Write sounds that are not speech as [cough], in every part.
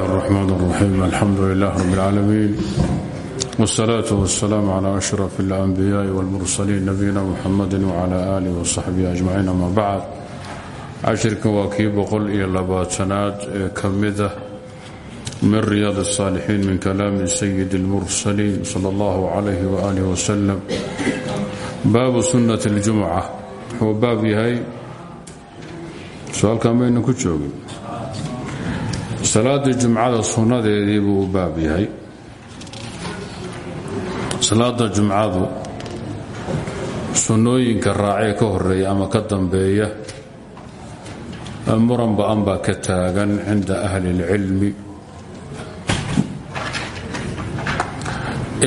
الرحمن الرحيم الحمد لله رب العالمين والصلاة والسلام على أشرف الأنبياء والمرسلين نبينا محمد وعلى آله وصحبه أجمعين أما بعد cashirkan waa kii boqol iyo labaatanaad ee ka mida min riyaad الصاalixiin min kalaami sayid اlmursaliin salى اllahu عalayh وآlih waslm baabu sunaة اljumca wuxuu baab yahay su-aalkan maynan ku joogin salaada jumcada sunnadeedii buu u baab yahay. Salaada jumcadu sunnooyinka raacee ka horreeya ama ka dambeeya muran ba'an baa ka taagan cinda ahli اlcilmi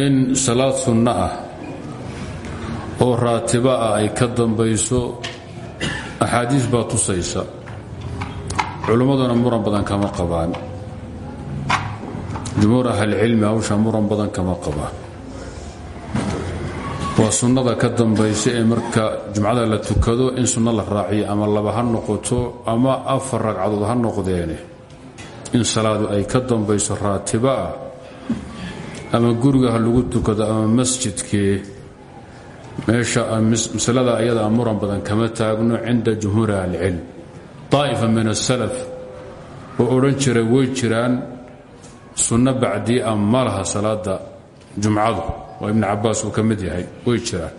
in salaad sunno ah oo raatiba ah ay ka dambayso axaadiis baa tusaysa culimmaduna muran badan kama qabaan. Jumhuur ahlicilmi hawsha muran badan kama qabaan. Waa sunnada ka dambaysa ee marka jumcada la tukado in sunno la raaciyo ama laba ha noqoto ama afar ragcadood ha noqdeene. In salaadu ay ka dambayso raatiba ah ama guriga lagu tukado ama masjidkee meesha masalada ayada muran badan kama taagno cinda jumhuuri ahlicilm daa'ifa min asalaf oo odhan jiray way jiraan sunno bacdii a ma laha salaada jumcadu waa ibn cabaas uu ka mid yahay way jiraan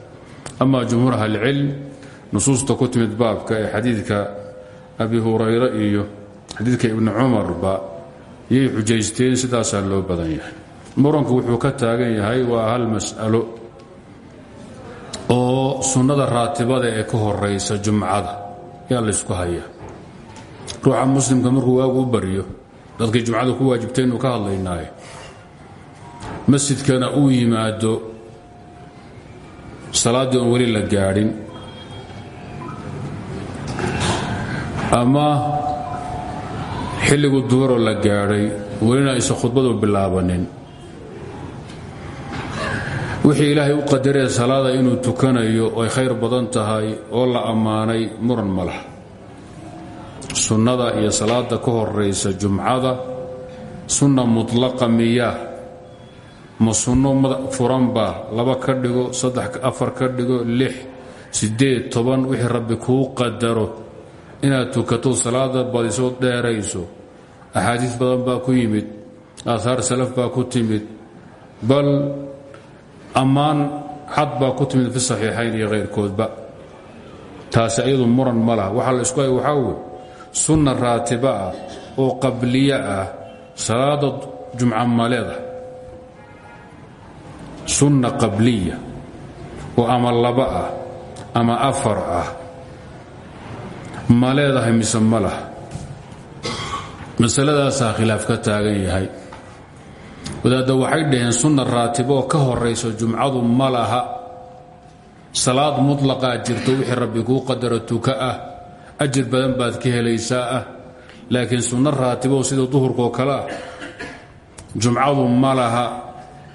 ama jumhuur ahlicilm nusuusta ku timid baabka ee xadiidka abi hurayre iyo xadiidka ibni cumarba yay xujaysteen sidaasaa loo badan yahay muranku wuxuu ka taagan yahay waa hal mas'alo oo sunnada raatibada ee ka horaysa jumcada yaa laysku hayaa ruuxa muslimka markuu waagu u baryo dadkay jumcada ku waajibtay inuu ka hadlaynaayo masjidkana uu yimaado salaaddii oon weli la gaadhin. Ama xilligu duhuroo la gaadhay welina aysan khudbadu bilaabanin. Wixii ilaahay u qadaree salaada inuu tukanayo ay khayr badan tahay oo la ammaanay muran ma laha sunnada iyo salaada ka horaysa jumcada sunna mutlaqa miyaa ma sunno furanbaa laba ka dhigo saddex afar ka dhigo lix siddeed toban wixii rabbi kuu qadaro. Inaad tukato salaada badisoo dheerayso. Axaadiis badan baa ku yimid aahaar salaf baa ku timid bal ammaan cad baa ku timid fi saxiixayn iyo khayrkoodba taasi ayadu muran ma laha. Waxaa la isku hay waxaa wey sunna raatiba ah oo qabliye ah salaada jumca maleeda sunna qabliya oo ama laba ah ama afar ah. Ma leedahay mise ma laha masaladaasaa khilaaf ka taagan yahay. Wadaadda waxay dhaheen sunna raatibo oo ka horayso jumcadu ma laha. Salaad mutlaqaa jirto wixii rabbi kuu qadaro tuka ah ajir badan baad ka helaysaa ah laakiin sunno raatibo sida duhurkaoo kale ah jumcadu ma laha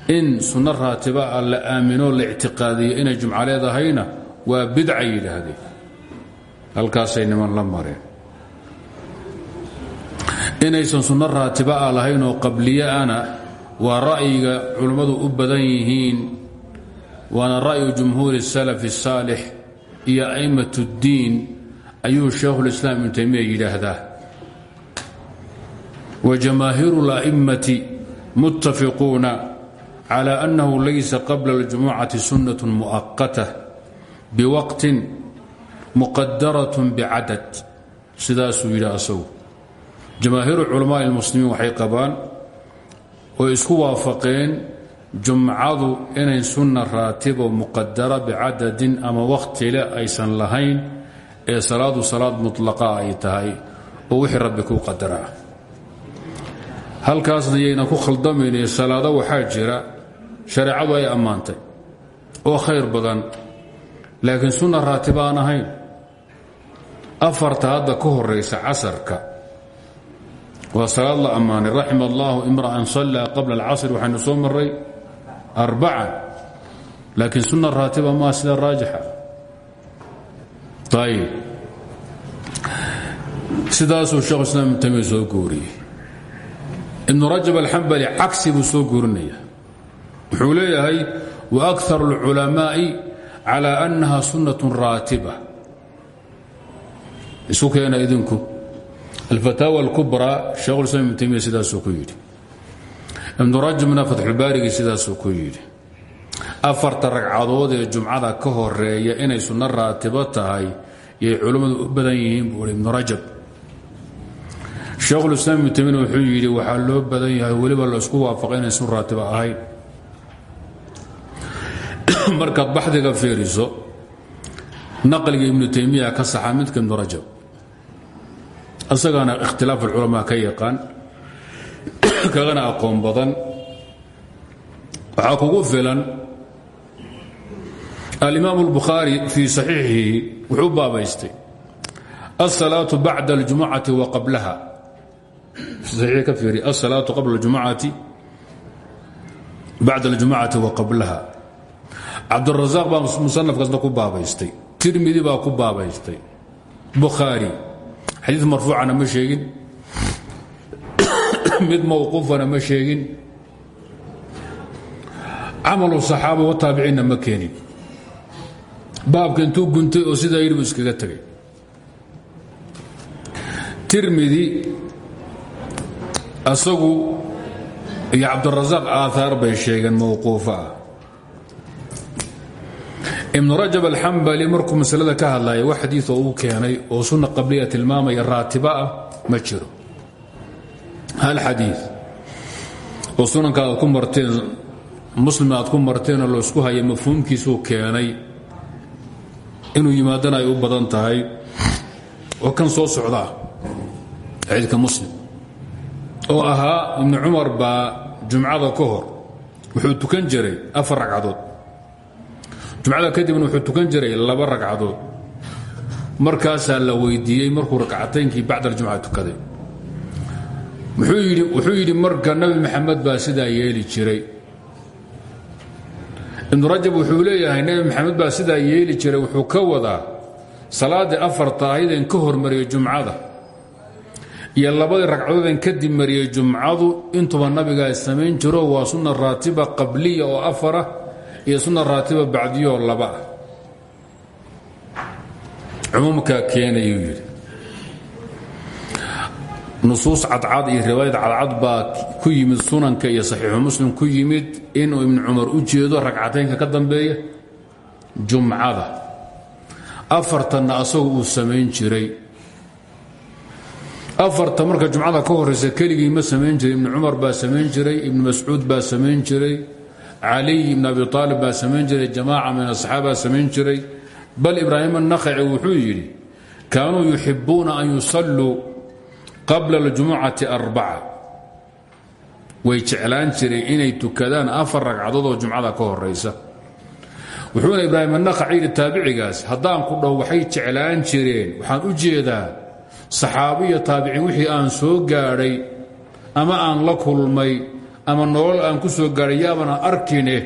in sunno raatiba ah la aaminoo la ictiqaadiyo inay jumco leedahayna waa bidca yidhaahdeen halkaasay niman la mareen inaysan sunno raatiba ah lahayn oo qabliyeana waa ra'yiga culummadu u badan yihiin waana ra'yu jumhuuri salaf الsaalix iyo a'immat اddiin ayuu shaekhulislaam ibnu taymiya yidhaahdaa wa jamaahiiru اla'imati muttafiquuna clى أnnahu laysa qabla اljumucati sunaة muؤaqatة biwaqtin muqadaraة bcadad sidaasuu yidhi asagu jamaahiiru culamaءi اlmuslimiin waxay qabaan oy isku waafaqeen jumcadu inay sunna raatibo muqadara bicadadin ama wakhtile aysan lahayn ee salaadu salaad muطlaqa ay tahay oo wixii rabbi kuu qadaraa. Halkaasna yayna ku khaldamayne salaado waxaa jira shareecadu ay ammaantay oo khayr badan laakiin sunna raatiba aan ahayn. Afarta hadda ka horaysa casarka waa salaad la ammaanay. Raxima allaahu imra'an sallaa qabla alcasr waxaynu soo maray arbacan laakiin sunna raatiba maa sida raajixa ayb sidaasuu shekhu islaam ibn tamiya soo guuriyey ibnu rajab alxambali cagsi buu soo guurinaya wuxuu leeyahay wa akar اlculamaa'i cala annaha sunnatun raatiba isu keena idinku alfataawa alkubraa shekhulislam ibn tamiya sidaasuu ku yidhi ibnu rajabna fatxulbaarigii sidaasuu ku yidhi afarta ragcadood ee jumcada ka horreeya inay sunno raatibo tahay yay culimmadu u badan yihiin buu ibnu rajab. Sheekhulislaam ibnu taymiya wuxuu yidhi waxaa loo badan yahay weliba la isku waafaqay inay sun raatiba ahayn. [clears throat] Markaad baxdiga fiiriso naqliga ibnu taymiya ka saxa midka ibnu rajab. Isagaana ikhtilaaf alculamaa ka yaqaan [clears throat] kagana aqoon badan. Waxaa kugu filan alimaam اlbukhaari fii saxiixihi wuxuu baabaystay الsalaaة bacda اljumucati wa qablaha ka fiiri الsalaaةu qabla اljumucati bacda اljumucati wa qablaha cabdالraزaaq baa musanafkaasna ku baabaystay tirmidi baa ku baabaystay bukhaari xadiid marfuucana ma sheegin [coughs] mid mawquufana ma sheegin camalu صaxaaba wataabiciinna ma keenin baabka intuu guntay oo sidaa yidhi iskaga tegay. Tirmidi asagu iyo cabdurasaaq aaaar bay sheegeen mawquufo ah. Ibnu rajab alxambali markuu masalada ka hadlaya wax xadiioo uu keenay oo sunna qabliya tilmaamaya raatiba ah ma jiro. Hal xadii oo sunanka aad ku marteen muslim aad ku marteenoo laysku keenay inuu yimaadana ay u badan tahay oo kan soo socdaa xadiidka muslim oo ahaa ibnu cumar baa jumcada ka wuxuu tukan jiray afar ragcadood. Jumcada kadibna wuxuu tukan jiray laba ragcadood. Markaasaa la weydiiyey markuu rakcataynkii bacd aljumca tukaday. Wuxuu yidhi marka nabi maxamed baa sidaa yeeli jiray ibnu rajab wuxuu leeyahay nebi maxamed baa sidaa yeeli jiray wuxuu ka wadaa salaaddii afarta ahaydeen ka hormariyey jumcada iyo labadii ragcadoodeen kadib mariyey jumcadu. Intuba nabigaa samayn jiro waa sunna raatiba qabliya oo afara iyo sunna raatiba bacdiyaoo laba ah. Cumuumkaa keenayuu yidhi nusuus cadcad iyo riwaayad cadcad baa ku yimid sunanka iyo saxiixu muslim ku yimid inuu ibnu cumar u jeedo ragcataynka ka dambeeya jumcada. Afartanna asagu uu samayn jiray. Afarta marka jumcada ka horaysa keligii ma samayn jiray ibnu cumar baa samayn jiray ibnu mascuud baa samayn jiray caliy ibn abi aalib baa samayn jiray jamaaca min asaxaabaa samayn jiray. Bal ibraahim annakhaci wuxuu yidhi kaanuu yuxibuuna an yusalluu qabla اljumucati arbaca. Way jeclaan jireen inay tukadaan afar ragcadood oo jumcada ka horaysa wuxuuna ibraahim annakhaci yidhi taabicigaas haddaan ku dhaho waxay jeclaan jireen. Waxaan u jeedaa saxaabiya taabiciin wixii aan soo gaadhay ama aan la kulmay ama nolol aan ku soo gaadhay arkine.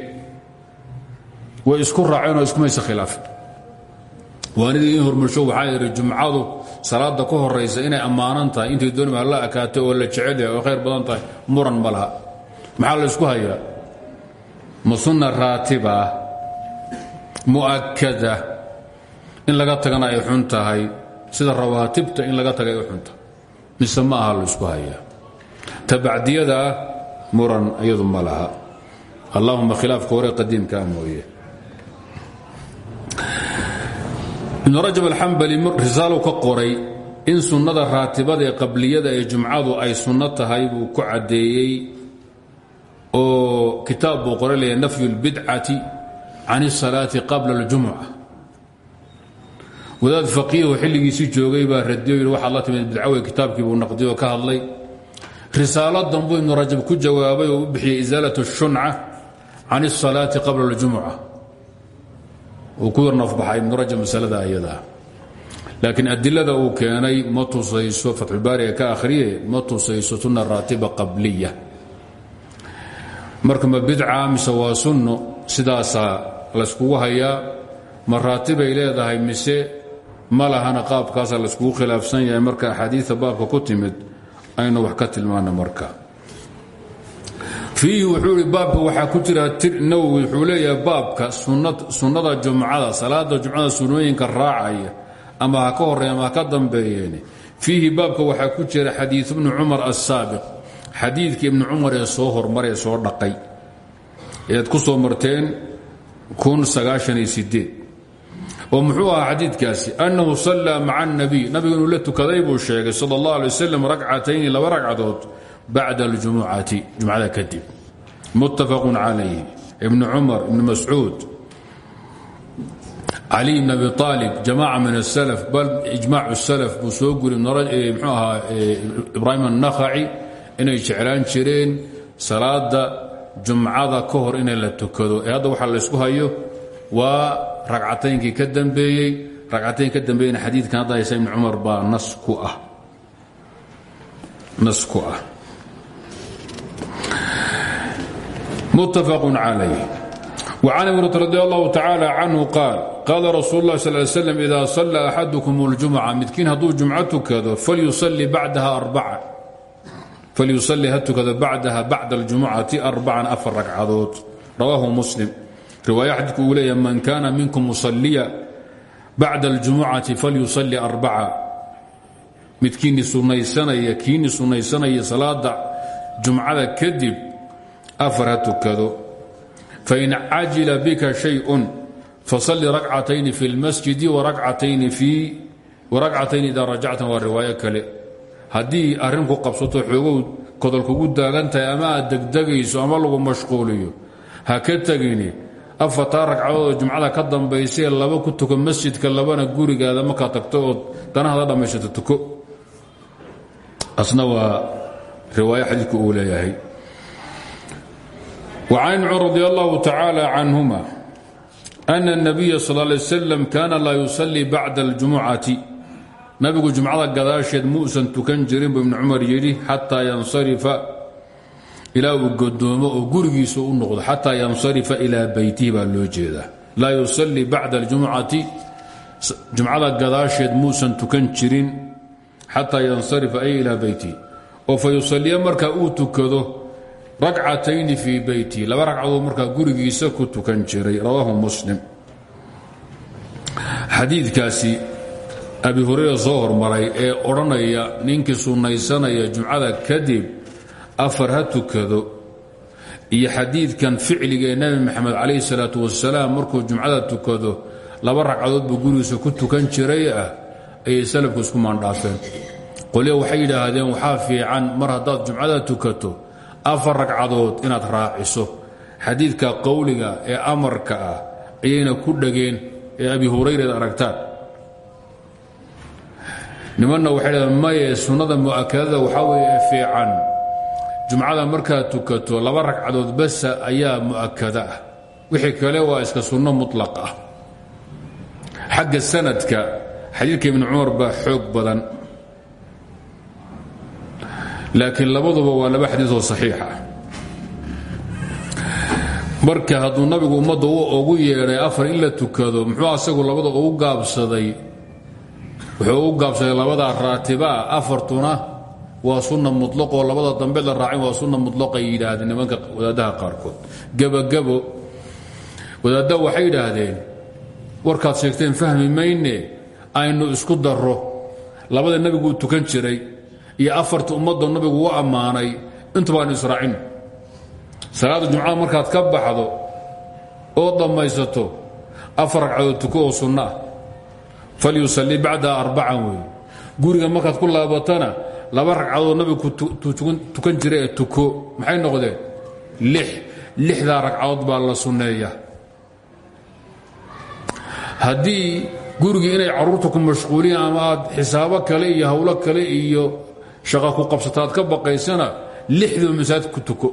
Way isku raaceenoo iskumaysa khilaafin waanidii in hormarsho waxaa yidhi jumcadu salaada ka horaysa inay ammaanan tahay intay doonima la akaatay oo la jecel yahay oo khayr badan tahay muran ma laha. Maxaa la ysku hayaa? Ma sunna raatiba mu'akada in laga tagana ay xun tahay sida rawaatibta in laga taga ay u xuntahay mise ma aha la ysku hayaa. Tabacdiyada ah muran iyadu ma laha. Allahuma khilaafka hore qadiimkaa mooye ibnu rajab alxambali risaalow ka qoray in sunnada raatibada ee qabliyada ee jumcadu ay sunno tahay buu ku caddeeyey oo kitaab buu qoray leeya nafyu اlbidcati can الsalaati qabla اljumuca wadaad faqiihu xilligiisii joogay baa radiyo yidhi waxaad la timid bidcawe kitaabkii buu naqdiyo ka hadlay risaaladan buu ibnu rajab ku jawaabay oo u bixiyey isaalat الshunca can الsalaati qabla اljumuca uu ku yarnafbaxay ibnu rajab masalada ayadaa laakiin adilada uu keenay ma tusayso fatxulbaariga ka akhriye ma tusayso sunna raatiba qabliya. Marka ma bidca mise waa sunno sidaasaa layskugu hayaa ma raatibay leedahay mise ma lahana qaabkaasaa layskugu khilaafsan yahay marka axaadiia baabka ku timid aynu wax ka tilmaana marka fiihi wuxuu i baabka waxaa ku jira nawowi wuxuu leeyahay baabka sunnada jumcada salaada jumcada sunnooyinka raacaya ama ha ka horreeya ama ha ka dambeeyeen fiihi baabka waxaa ku jira xadiiu ibni cumar asaabiq xadiidkii ibni cumar ee soo hormaree soo dhaqay. Ead ku soo marteen oo muxuu ahaa xadiidkaasi? Annahu sallaa maca اnabiy nabigu inuu la tukaday buu sheegay sal اllah alay waslam ragcatayni laba ragcadood bacda اljumucati jumcada kadib. Muttafaqun calayh ibni cumar ibni mascuud. Cali bn abi aalib jamaaca min asalaf bal ijmac salaf buu soo guri mxuu ahaa ibraahim annakhaci inay jeclaan jireen salaada jumcada ka hor inay la tukado. Ee hadda waxaa laysku hayo waa ragcataynkii ka dambeeyey. Ragcatayn ka dambeeyena xadiidkan hadda haysa ibni cumar baa nas ku ah nas ku ah muttafaq calayh وcan imrata radi allahu tacaalى canhu qaal qaala rasuul اlah sal slam ida sala axadukum اljumca midkiin hadduu jumco tukado falyusalli ha tukado bacdaha bacda اljumucati arbacan afar ragcadood rawaahu muslim riwaaya xadiidku uu leeyahy man kana minkum musaliya bacda اljumucati falyusalli arbaca midkiini sunaysanaya kiini sunaysanaya salaada jumcada kadib afar ha tukado fain cajila bika shayءun fasalli rakcatayni fi اlmasjidi waragcatayni ida rajactan waa riwaayo kale. Haddii arrinku qabsato xoogow kodol kugu daagan ama aad ama lagu mashquuliyo ha ka tegini. Afartaa ragcadoodoo jumcada ka dambaysee laba ku tuko masjidka labana gurigaada markaa tagto ood danahada dhammaysato tuko. Asna waa riwaayo xadiidku uu leeyahay وcan ibn cumar radi allahu tacaalى canهuma أna الnabiya sal ه lay slam kana laa yusalii bacda اljumucati nabigu jumcada gadaasheed muusan tukan jirin buu ibn cumar yidhi xataa yansarifa ilaa uu godoomo oo gurigiisa u noqdo xataa yansarifa ilaa beytihi baa loo jeedaa laa yusalii bacda اljumucati jumcada gadaasheed muusan tukan jirin xataa yansarifa ay ilaa beytihi oo fa yusaliya marka uu tukado ragcatayni fii beyti laba ragcadood markaa gurigiisa ku tukan jiray. Rawaahu muslim. Xadiidkaasi abi hurayra soo hormaray ee odhanaya ninkii sunnaysanaya jumcada kadib afar ha tukado. Iyo xadiidkan ficliga ee nebi maxamed calayhi salaatu wasalaam markuu jumcada tukado laba ragcadood buu gurigiisa ku tukan jiray ah ayay salafku isku maandhaafeen. Qolya waxay yidhaahdeen waxaa fiican mar haddaad jumcada tukato afar ragcadood inaad raaciso. Xadiidka qowliga ee amarka ah ayayna ku dhageen ee abi hurayra ad aragtaan. Nimanna waxay dhaheen maye sunnada mu'akadada waxaa weeye ee fiican. Jumcada markaad tukato laba ragcadood basa ayaa mu'akada ah. Wixii kale waa iska sunno mutlaq ah. Xagga sanadka xadiidka ibni cumar baa xoog badan laakiin labaduba waa laba xadiioo saxiixa ah. Marka hadduu nabigu ummadda ugu yeedhay afar in la tukado muxuu asagu labada ugu gaabsaday? Wuxuu ugu gaabsaday labadaa raatibaa afartuna waa sunna mutlaqoo labada dambe la raacin waa sunna mutlaqay yidhaahdeen nimanka wadaadaha qaarkood. Gebagabo wadaadda waxay yidhaahdeen warkaad sheegteen fahmi mayne aynu isku darro. Labada nebiguu tukan jiray iyo afarta ummadda nabigu u ammaanay intuba aynu israacin. Salaada jumcada markaad ka baxdo oo dhammaysato afar ragcadood tuko oo sunno ah. Falyusallii bacdaha arbacan guriga markaad ku laabatana laba ragcadood nabigu tukan jira ee tuko. Maxay noqdeen? Lix. Lixdaa ragcadood baa la sunneeya. Haddii gurigii inay carruurta ku mashquuliyaan ama aad xisaabo kale iyo hawlo kale iyo shaqa ku qabsataad ka baqaysana lixdoo masaajid ku tuko.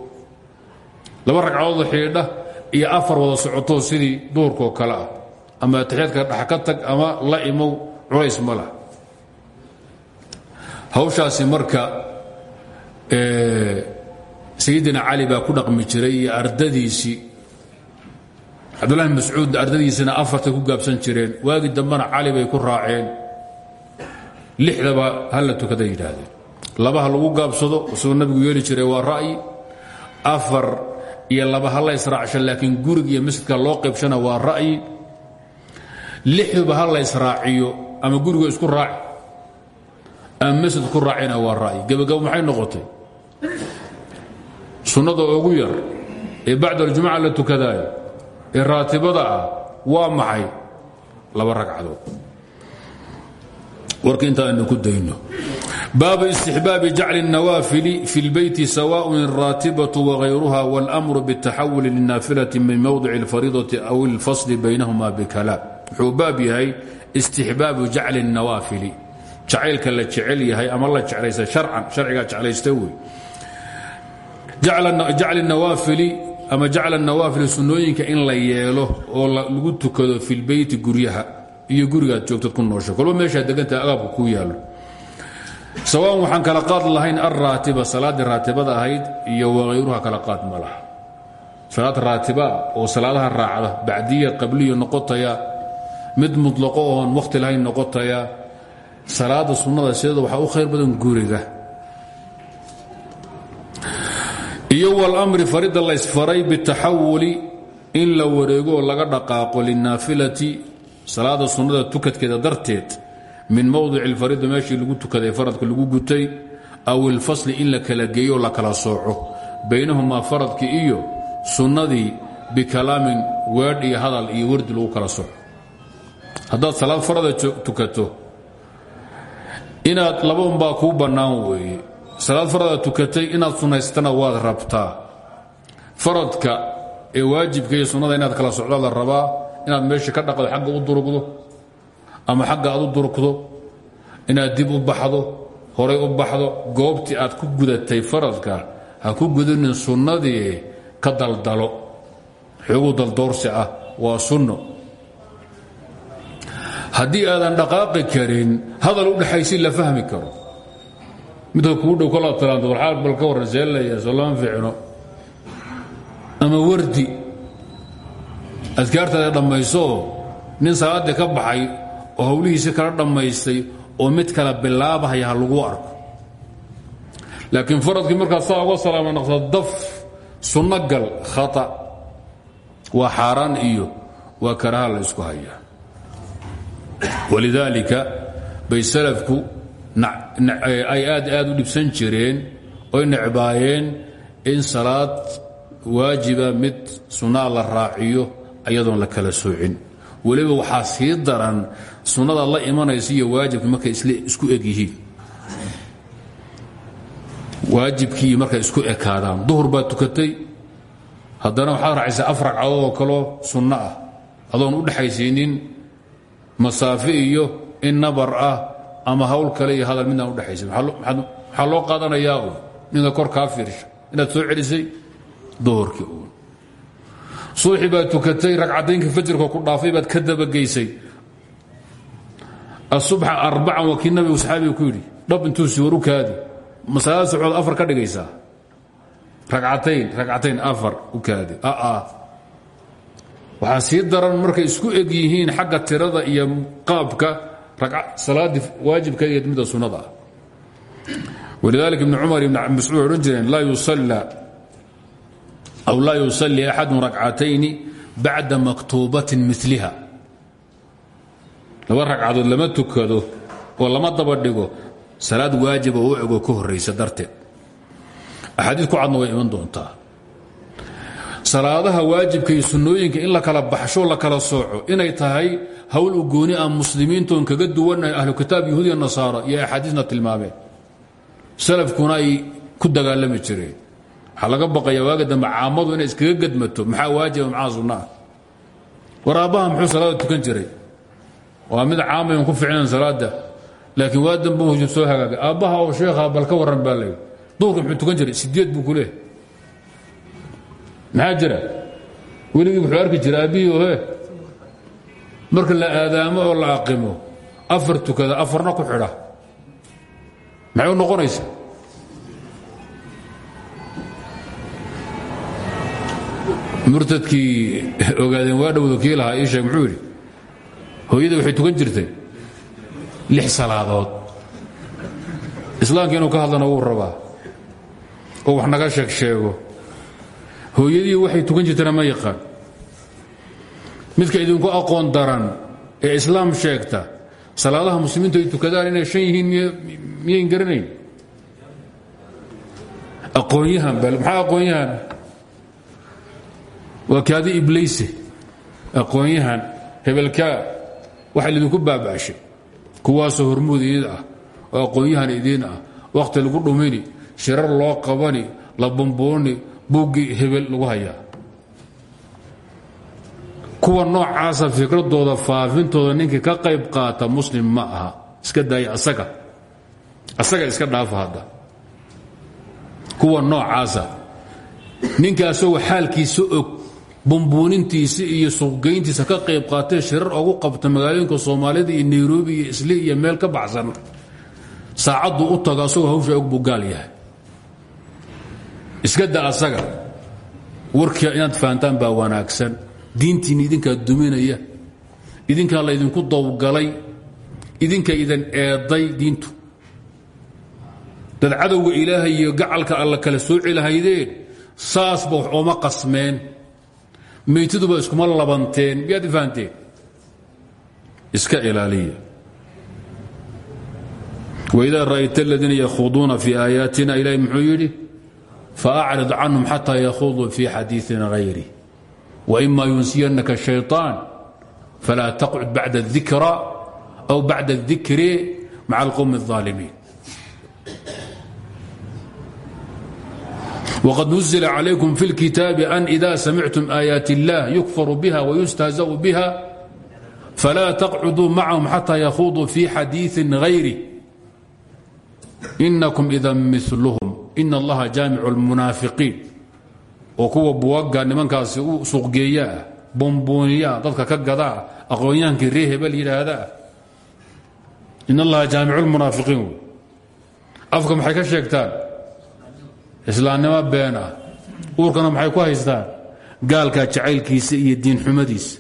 Laba ragcadood xiidha iyo afar wada socoto sidii duurkaoo kale ah. Ama atixyaadka dhex ka tag ama la imow culays ma lah hawshaasi marka sayidina cali baa ku dhaqmi jiray iyo ardadiisii cabdullahi mascuud ardadiisina afartay ku gaabsan jireen. Waagii dambena cali bay ku raaceen. Lixdaba hala tukada yidhaahdeen labaha lagu gaabsado isagoo nabigu yeeli jiray waa ra'yi. Afar iyo laba ha la israacsho laakiin guriga iyo masjidka loo qaybshana waa ra'yi. Lixduba ha la israaciyo ama guriga isku raaci ama masjid raacina waa ra'yi. Gebagabo maxay noqotay? Sunnada ugu yar ee bacd aljumuca la tukadaayo ee raatibada ah waa maxay? Laba ragcadood. Warka inta aynu ku dayno baabu istixbaabi jacli الnawaafili fi اlbeyti sawaء الraatibة وغayruha wاlأmru bالtaxawuli lلnaafilati min mowdic اlfariidaةi aw اlfasl baynahuma bkalaam wuxuu baab yahay istixbaabu jacli الnawaafili jacaylka la jecel yahay ama la jeclaysta harcan sharcigaa jeclaysta wey jacli nawaafili ama jacla nawaafili sunnooyinka in la yeelo oo lagu tukado fi lbeyti guryaha iyo gurigaad joogtad ku noosho kolba meeshaa degantaha agaabka kuu yaallo sawaan waxaan kala qaad lahayn alraatiba salaaddii raatibada ahayd iyo wahayruha kala qaad ma laha. Salaad raatiba oo salaadaha raacda bacdiya qabliya noqotaya mid mutlaqo oon wakhti lahayn noqotaya salaada sunnada sideeda waxaa u khayr badan guriga. Iyo wاlmri farida laysfaray bitaxawuli in la wareegoo laga dhaqaaqo linaafilati salaada sunnada tukadkeeda darteed min mowdic اlfarida meeshii lagu tukaday faradka lagu gutay aw ilfasli in la kala geeyo la kala sooco. Baynahumaa faradkii iyo sunnadii bikalaamin weedh iyo hadal iyo wardi lagu kala sooco. Haddaad salaad farada tukato inaad laba unbaa kuu bannaan weeye. Salaad farada tukatay inaad sunnaystana waad rabtaa. Faradka ee waajibka iyo sunnada inaad kala socdaa la rabaa inaad meesha ka dhaqdo xagga u durugdo ama xagga aad u durugdo inaad dib u baxdo horay u baxdo goobtii aad ku gudatay faradka ha ku gudanin sunnadii ka daldalo. Xoogu daldoorsi ah waa sunno. Haddii aadan dhaqaaqi karin hadal u dhexaysi la fahmi karo. Midka kuu dhow kala talaanto warxaal bal ka warran seelaya soo lama fiicno. Ama wardi adkaartaada dhammaysooo nin salaaddii ka baxay oo hawlihiisi kala dhammaystay oo mid kala bilaabahaya ha lagu arko. Laakiin faradkii markaad saa uga salaama naqsa daf sunno gal khata waa xaaraan iyo waa karaha la isku hayaa. Walidaalika bay salafku ay aad aad u dhibsan jireen oy necbaayeen in salaad waajiba mid sunnaa la raaciyo ayadoon la kala soocin weliba waxaa sii daran sunnada la imanaysa iyo waajibka markay isku eg yihiin. Waajibkii markay isku ekaadaan. Duhur baad tukatay. Haddana waxaad raacaysaa af ragcadood oo kaloo sunno ah. Adoon u dhexaysiinin masaafe iyo in nabar ah ama hawl kale iyo hadal midaan udhexaysa maxaa loo qaadanayaa ninka kor kaa fiirsha inaad soo celisay duhurkii uun suuxi baad tukatay ragcadaynka fajrka ku dhaafay baad ka dabageysay asubxa arbacan waa kii nabigu saxaabiga ku yidhi dhab intuu si war u kaadi. Masalaada socod afar ka dhigaysaa. Ragcatayn ragcatayn afar u kaadi. Aa. Waxaa sii daran markay isku eg yihiin xagga tirada iyo qaabka salaadii waajibka iyo midda sunnada. Ah walidalika ibn cumar ibn mascuud odhan jireen aw laa yusalli axadun rakcatayni bacda maktuubatin miliha laba ragcadood lama tukado oo lama daba dhigo salaad waajiba u ego ka horaysa darteed axaadiis ku cadna way iman doontaa salaadaha waajibka iyo sunnooyinka in la kala baxsho la kala sooco inay tahay hawl u gooni ah muslimiintoon kaga duwannahay ahlu kitaab yahuudiya nasaara iyo axaadiisna tilmaameen salafkuna ay ku dagaalami jireen waxaa laga baqaya waaga dambe caamadu inay iskaga gedmato maxaa waajiba maxaa sunna ah war aabbaha muxuu salaada tukan jiray? Waa mid caamayn ku ficnan salaada laakiin waa dambe uu soo hagaagay. Aabbaha oo sheekha bal ka warran baa leey duurka muxuu tukan jiray? Sideed buu ku leehay maxaa jira? Weligii wuxuu arki jira aabbihii ohe marka la aadaamo oo la aqimo afar tukada afarna ku xidha. Maxay u noqonaysa murtadkii ogaadeen waa dhowdo kii lahaa ii sheeg muxuu yidhi hooyada waxay tukan jirtay lix salaadood. Islaamka ka hadlana wuu rabaa. Oo wax naga sheeg sheego. Hooyadii waxay tukan jirtana ma yaqaan. Midka idinku aqoon daran ee islaam sheegta salaadaha muslimiintu ay tukadaan inay shan yihiin miyayn garanayn? Aqoonyahan maxaa aqoonyahan waa kaadi ibliise aqoonyahan hebelkaa waxa lidinku baaba'shay kuwaasoo hormuud idiin ah oo aqoonyahan idiin ah wakhti lagu dhumini shirar loo qabani la bumbuuni buuggii hebel lagu hayaa. Kuwa noocaasa fikradooda faafintooda ninkii ka qayb qaata muslim ma aha. Iska daaya asaga. Asaga iska dhaafa hadda. Kuwa noocaasa ninka asagoo xaalkiisa og bumbuunintiisa iyo suuqgeyntiisa ka qayb qaatee shirar ogu qabta magaalooyinka soomaalida iyo nairobi iyo isli iyo meel ka baxsan. Saacaddu u tago asagoo hawsha og buu gaal yahay. Iska da asaga. Warkii inaad fahantaan baa wanaagsan. Diintiinni idinkaa duminaya. Idinkaa laydinku dawgalay. Idinka idan eeday diintu. Dad cadowga ilaahay iyo gacalka alla kala sooci lahaydeen saasba wax ooma qasmeen meytaduba iskuma labanteen miyaad fahanteen iska ilaaliya waidaa ra'ayta aladiina yakhuuduuna fii aayaatina ilahi muxuu yidhi faacrid canhum xataa yakhuduu fii xadiiin hayri waima yunsiyanaka shayطaan falaa taqcud bacda اdikra aw bacda اdikri maca alqowmi الظaalimiin wqad nuzila calaykum fi اlkitaabi an ida samictum aayaat اllah yukfaru biha wayustahzaأu biha falaa taqcuduu macahum xataa yakhuduu fii xadiiثi hayri inakum ida milhm in allaha jaamicu اlmunaafiqiin oo kuwa buwaga nimankaasi u suuqgeeyaah bombooniyaa dadka ka gadaa aqoonyaankii ree hebel yidhaahdaa in allaha jaamicu lmunaafiqiin wey afka maxay ka sheegtaan islaamnimo been ah uurkana maxay ku haystaan? Gaalka jacaylkiisa iyo diinxumadiisa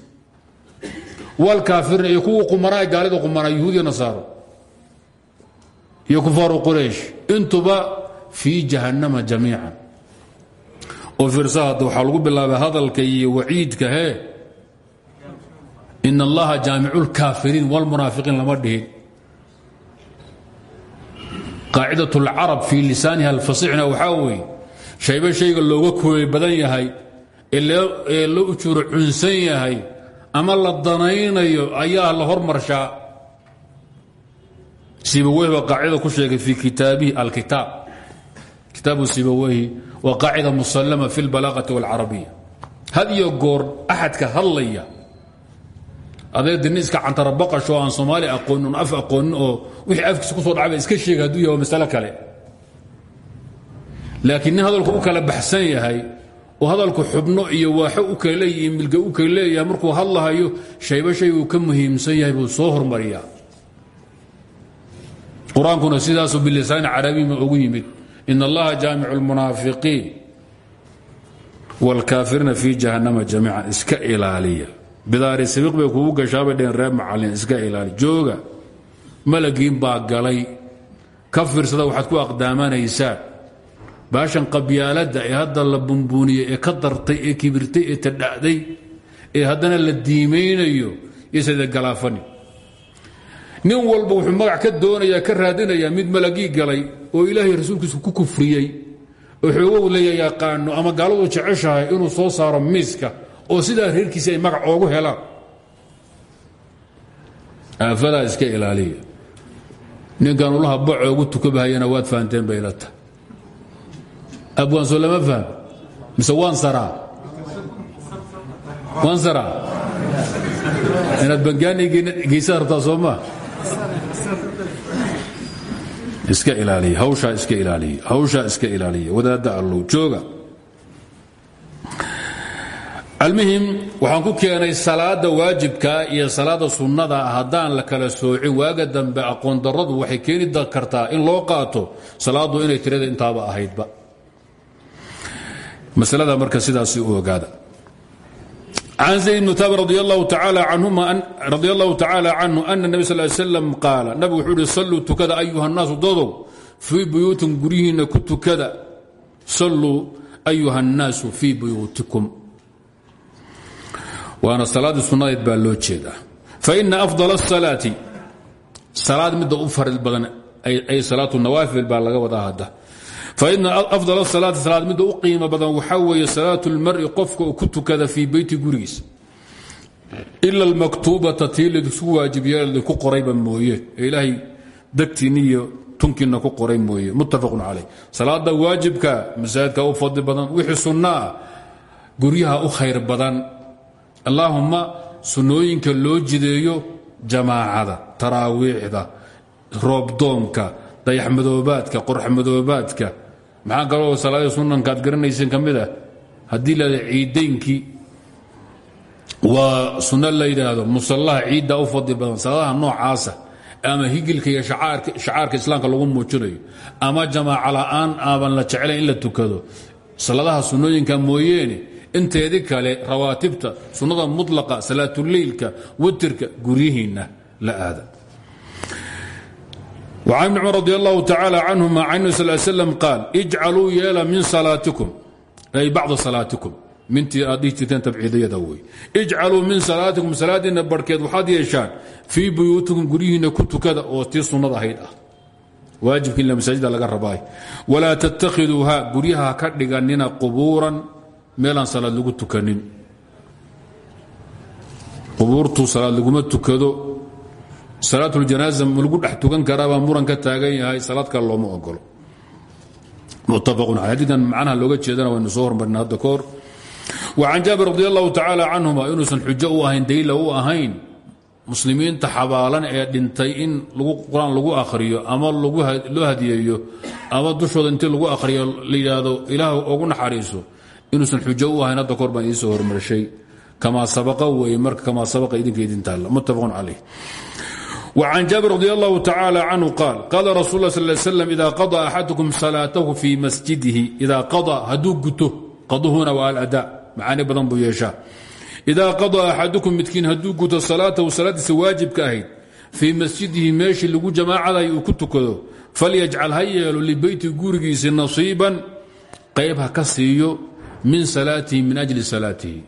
walkaafirna iyo kuwa qumanaa gaalida qumanaa yuhuudiya nasaaro. Iyo kufaaru quraysh. Intuba fii jahannama jamiican. Oo fiirsa hadda waxaa lagu bilaabay hadalka iyo waciidka hee? In allaha jaamicu lkaafiriin wاlmunaafiqiin lama dhihin qaacidaة اlcarab fii lisaaniha alfasixna waxaa weeye shayba shayga looga koobay badan yahay ee loo ujuuro cunsan yahay ama la danaynayo ayaa la hormarshaa sibaweyh baa qaacida ku sheegay fii kitaabihi alkitaab kitaabu sibaweyhi waa qaacida musalama fi اlbalaaqati wاlcarabiya had iyo goor axadka hadlaya adee diniiska cantarabaqash oo aan soomaali aqoonin oon af aqoonin oo wixii afkiisa ku soo dhacba iska sheega hadduu yahay waa kale. Laakiin nin hadalku u kala baxsan yahay oo hadalku xubno iyo waaxo u leeyahy iyo milga u leeyahay markuu hadlahayo shayba shay uu ka muhiimsan yahay buu soo hormariyaa. Qur'aankuna sidaasuu bilisaani carabiyima ugu yimid. In allaha jaamicu اlmunaafiqiin wاlkaafiriina fii jahannama jamiican iska ilaaliya bidaari sabiiq bay kugu gashaabay dheen reer iska ilaali. Jooga malagiin baa galay. Ka fiirsada waxaad ku aqdaamanaysaan. Baashan qabyaaladda ee hadda la bumbuuniyey ee ka dartay ee kibirtay ee tadha'day ee haddana la diimaynayo yosada galaafani. Nin walba wuxuu magac ka doonayaa ka raadinayaa mid malagii galay oo ilaahay rasuulkiisu ku kufriyey. Oo xoogow leeya yaqaano ama gaaladu jeceshahay inuu soo saaro miiska oo sidaa reerkiisi ay magac oogu helaan. Aafadaa iska ilaaliya. Ninkan ulaha bacoogu tukabahayana waad fahanteen bay ila tahay. Abwaanso lama faham mise waan saraa. Waan saraa. Inaad bangaani geysa hartaa soo maa iska ilaaliya. Hawshaa iska ilaaliya. Hawshaa iska ilaaliya. Wadaadda allow. Jooga almuhim waxaan ku keenay salaada waajibka iyo salaada sunnada haddaan la kala soocin waaga dambe aqoon daradu waxay keeni kartaa in loo qaato salaadu inay tirada intaaba ahaydba. Masalada marka sidaasi u ogaada. Can zayd bn taabir radi allahu tacaala canhu ana nebi sal slam qaala nabigu wuxuu ihi salluu tukada ayuha nnaasu dadow fii buyuutin guryihiinna ku tukada. Salluu ayuha الnaasu fii buyuutikum waana salaadii sunnadeed baa loo jeedaa. Faina afdal asalaati salaad midda u farid badan ay salaatu nawaafil baa laga wadaa hadda. Faina afdal asalaati salaad midda u qiimo badan waxaa weeye salaatu lmari qofka uu ku tukada fii beyti gurigiis. Ila almaktuubata tii lasu waajibiya laku qorayba mooye. Ee ilaahay degtiinni iyo tunkiinna ku qoray mooye. Muttafaqun caleyh salaada waajibka masaajidka u fadli badan wixii sunnaa guryaha u khayr badan allaahumma sunnooyinka loo jideeyo jamaacada taraawiixda roobdoonka dayaxmadoobaadka qorxmadoobaadka maxaa kaloo salaadii sunankaad garanayseen ka mid ah? Haddii lahada ciidaynkii waa sunno la yidhaahdo musallaha u fadli badan salaadaha noocaasa ama higilka iyo shacaarka islaamka lagu muujinayo ama jamaaca la'aan aaban la jeclayn in la tukado saladaha sunnooyinka mooyeene inteedii kale rawaatibta sunnada mulaqa salaatuleylka watirka guryihiinna la aada an bn cumar radi allahu tacaala canhuma can qaal ijcaluu yeela min salaatikum. Ay bacda salaatikum. Mintii aad dhihi jirteen tabciidiyada wey min salaatikum. Salaadiinna barhkeed waxaad yeeshaan fii buyuutikum guryihiinna ku tukada oo tii sunnada ahayd ah. Waajibka in masaajida laga rabaayo. Walaa tattakhiduuha guryaha meelaan salaad lagu tukanin. Qubuurtu salaad laguma tukado. Salaatuljanaaza ma lagu dhex tukan karaabaa muran taagan yahay salaad looma ogolo muttafaqun caley xadiikan macnaha looga jeedana waynu soo hormarina hadda kahor وcan jaabir radi allahu tacaala canhuma inuusan xujo u ahayn daliila u ahayn muslimiinta xabaalan ee dhintay in qur'aan lagu akhriyo ama loo hadiyeeyo ama dushooda intii lagu akhriyo la yidhaahdo ilaah naxariiso inuusan xujo u ahayn hadda kahor baan iisoo hormarshay kamaa sabaqa weeye marka kamaa sabaqa idinka idintaalla muttafaqun calayh وعن جابر رضي الله تعالى عنه قال قال رسول الله صلى الله عليه وسلم إذا قضى أحدكم صلاته في مسجده إذا قضى هدو قته قضهنا والأداء معاني بدن بيشاء إذا قضى أحدكم متكين هدو قته صلاته وصلاة واجب كاهد في مسجده ماشي اللي جماعة يكتو كذو فليجعل هيا لبيت قورقيس نصيبا قيبها min salaatihi min ajli salaatihi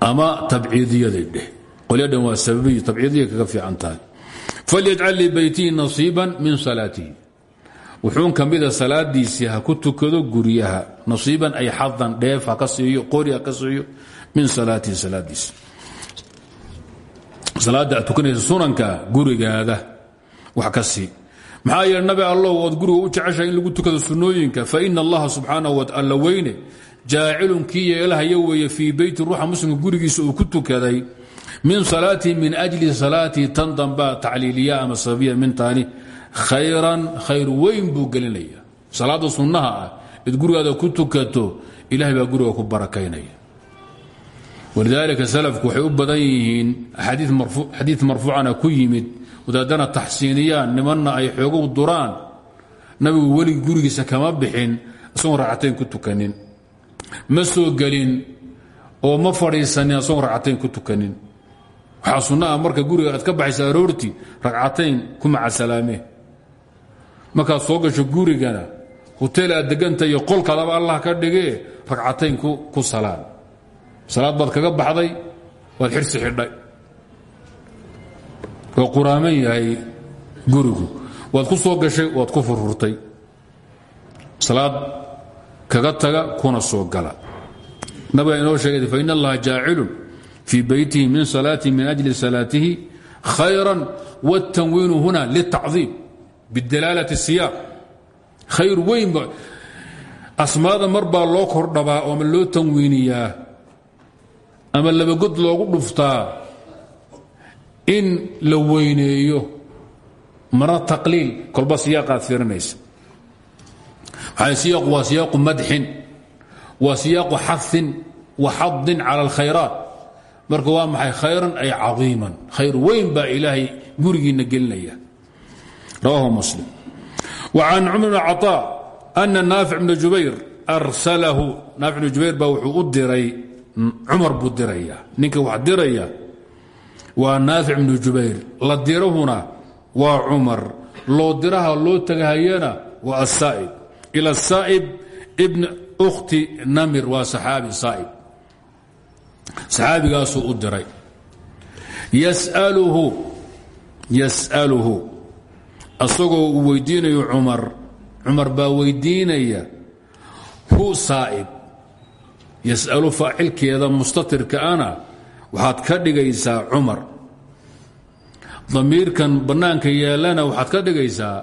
ama tabciidiyaday dheh. Qolyo dhan waa sababiyi tabciidiya kaga fiican tahay. Falyajcal libeytihi min salaatihi wuxuun ka mida ha ku tukado guryaha. Nasiiban ay xadan dheef ha ka siiyo min salaatihi salaadiisi salaadda aad sunanka gurigaada. Wax ka maxaa yeele nabi allow ood guriga u jeceshahay in lagu tukado sunnooyinka. Faina allaha subxaanahu wa alla weyne jaacilun kii yeelahaya weeye fii beyti ruuxa muslimka gurigiisa uu ku tukaday min salaatii min ajli salaatii tan dambaa tacliiliya ama sababiya mintaani khayran khayr weyn buu gelinaya. Salaada sunnaha ah id gurigaada ku tukato ilahay baa guriga ku barakaynaya. Walidaalika salafku waxay u badan yihiin xadiid marfuucana ku yimid wadaadana taxsiiniyaan nimanna ay xoogow duraan. Nabigu welig gurigiisa kama bixin isagoon racatayn ku tukanin. Ma soo gelin oo ma fadhiisanin isagoon racatayn ku tukanin. Waxaa sunnaah marka guriga aad ka baxaysa aroortii ragcatayn ku macasalaamee markaad soo gasho gurigana hoteel aad deganta iyo qolkaadaba allah ka dhigee ragcatayn ku salaan. Salaad baad kaga baxday waad xirsi xidhay oo quraaman yahay gurigu. Waad ku soo gashay waad ku furfurtay. Salaad kaga taga kuna soo gala. Nabiga inoo sheegay fain allaha jaacilun fii beytihi min salaatihi min ajli salaatihi khayran wاtanwiinu huna lلtacdiim bidalaalati siyaaq khayr weyn asmaada mar baa loo kordhabaa oo ma loo tanwiiniyaa? Ama labagod loogu dhuftaa? in la weyneeyo marna taqliil kolba siyaaqaad fiirinaysa. Siyaqu waa siyaaqu madxin waa siyaaqu xain wa xadin cala alkhayraat marka waa maxay? Khayran ay caiiman khayr weyn baa ilaahay gurigiinna gelinaya. Rawaahu muslim. Wacan cumar bn caطa ana naafic bna jubayr arsalahu. Naafic bn jubayr baa wuxuu diray cumar buu diraya ninka wax diraya waa naafic bnu jubayr. La dirahuna waa cumar. Loo diraha loo tagahayana waa asaa'ib ila saa'ib ibn ukhti namir waa saxaabi saa'ib. Saxaabigaasuu u diray. Yas'aluhu yas'aluhu. Asagoo uu weydiinayo cumar. Cumar baa weydiinaya hu saa'ib yas'alu faacilkeeda mustatirka ana waxaad ka dhigaysaa cumar. Damiirkan bannaanka yaallana waxaad ka dhigaysaa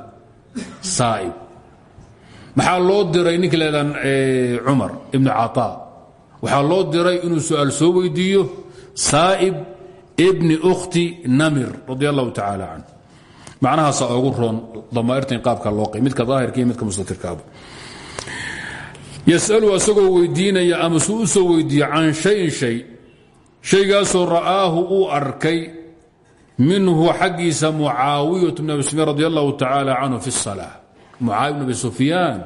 saa'ib. Maxaa loo diray ninka leedaan cumar ibnu caطaa waxaa loo diray inuu su'aal soo weydiiyo saa'ib ibni ukhti namir radi allahu tacaala can macnahaasa ugu roon damaa'irta in qaabka loo qay midka daahirka midka mustatirkaaba yasalu asagoo weydiinaya ama suu soo weydiiye can shayin shay shaygaasoo ra'aahu uu arkay minhu xaggiisa mucaawiyat bn abi sufyaan radi allahu fi الsalaa mucaawiya bn abi sufyaan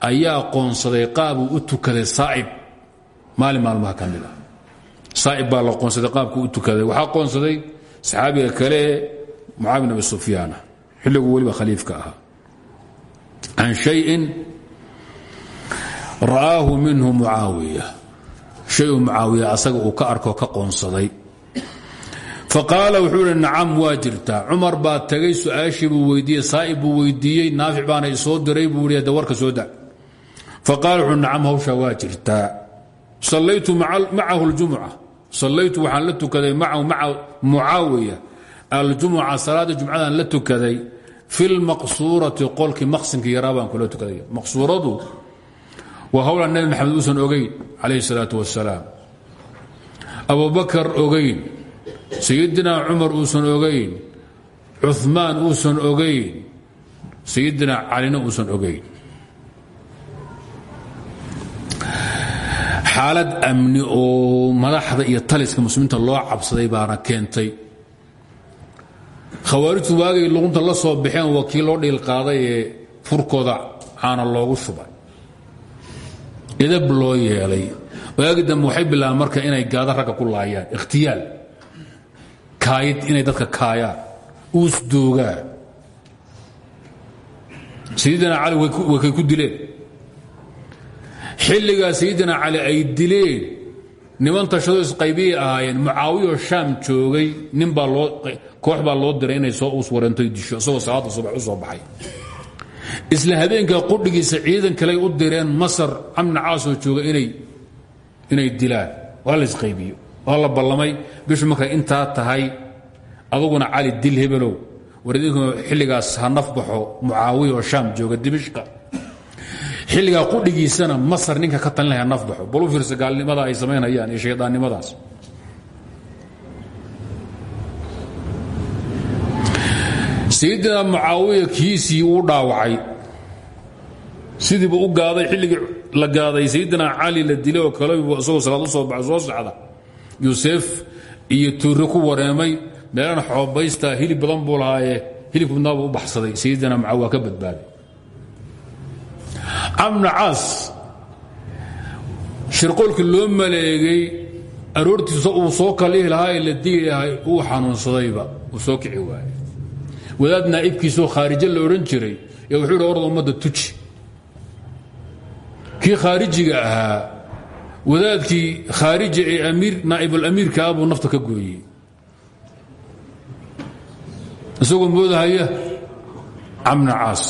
ayaa qoonsaday qaabuu u tukaday saa'ib. Maalin maalmaha ka mid a saa'ib baa la qoonsaday qaabkuu u tukaday. Waxaa kale mucaawiya bn abi sufyaana xilligu weliba khaliifka ahaa. Shayin ra'aahu minhu mucaawiya shay u mucaawiya asaga uu ka arko ka qoonsaday. Faqaala wuxuu ihi nacam waa jirtaa cumar baa tagay su'aashii buu weydiiyey saa'ib buu weydiiyey naafic baana isoo diray buu i de warka soo da. Faqaala wuxuu nacam hawshaa waa jirtaa sallaytu macahu ljumuca sallaytu waxaan la tukaday macahu maca mucaawiya. Aljumuca salaada jumcadaan waa howlaan nebi maxamed uusan ogayn calayhi salaatu wasalaam abubakar ogayn sayidina cumar uusan ogayn cumaan uusan ogayn sayidina calina uusan ogayn xaalad amni oo madaxda iyo taliska muslimiinta loo cabsaday baana keentay. Khawaarijtu waagay luqunta la soo baxeen waa kii loo dhiilqaaday ee furkooda caana loogu shubay idab loo yeelay. Waagi dambe waxay bilaabeen marka inay gaada ragga ku laayaan. Ikhtiyaal. Kaayid inay dadka kaayaan. Uus doogaan sayidina cali way kay ku dileen. Xilligaa sayidina cali ay dileen. Niman tashado isqaybiyay ahaayeen. Mucaawiyoo shaam joogay. Ninbaa loo koox baa loo diray inay soo uus warantoy disho. Isagoo salaada subax u soo baxay isla habeenka qudhigiisa ciidan kaley u direen masar camna caasoo jooga inay inay dilaan. Waa la isqaybiyo waa la ballamay. Bishu markay intaa tahay aduguna cali dil hebelow war idinku xilligaas ha naf baxo mucaawiya oo shaam jooga dimishqa xilligaa qudhigiisana masar ninka ka talin laha naf baxo. Bal u fiirsa gaalnimada ay samaynayaan iyo shaydaannimadaas sayidina mucaawiya kiisii uu dhaawacay. Sidiibu u gaaday xilligii la gaaday sayidina cali la dilay oo kale isagoo salaad u soo baxay soo socda. Yuusef iyo tuure ku wareemay meelana xoobaysta hilib badan buu lahaaye hilibku midnaabuu u baxsaday sayidina mucaawiya ka badbaaday camna caas shirqoolkii loo maleegay aroortiisa uu soo kalihi lahaa ee la digi uu xanuunsadayba uu soo kici waayey wadaad naa'ibkiisoo khaarijo la odhan jiray ee wuxuu hi orda ummadda tuji. Kii khaarijiga ahaa wadaadkii khaarija ee amiir naa'ibulamiirka ah buu nafta ka gooyey. Isagoo moodahaya camna caas.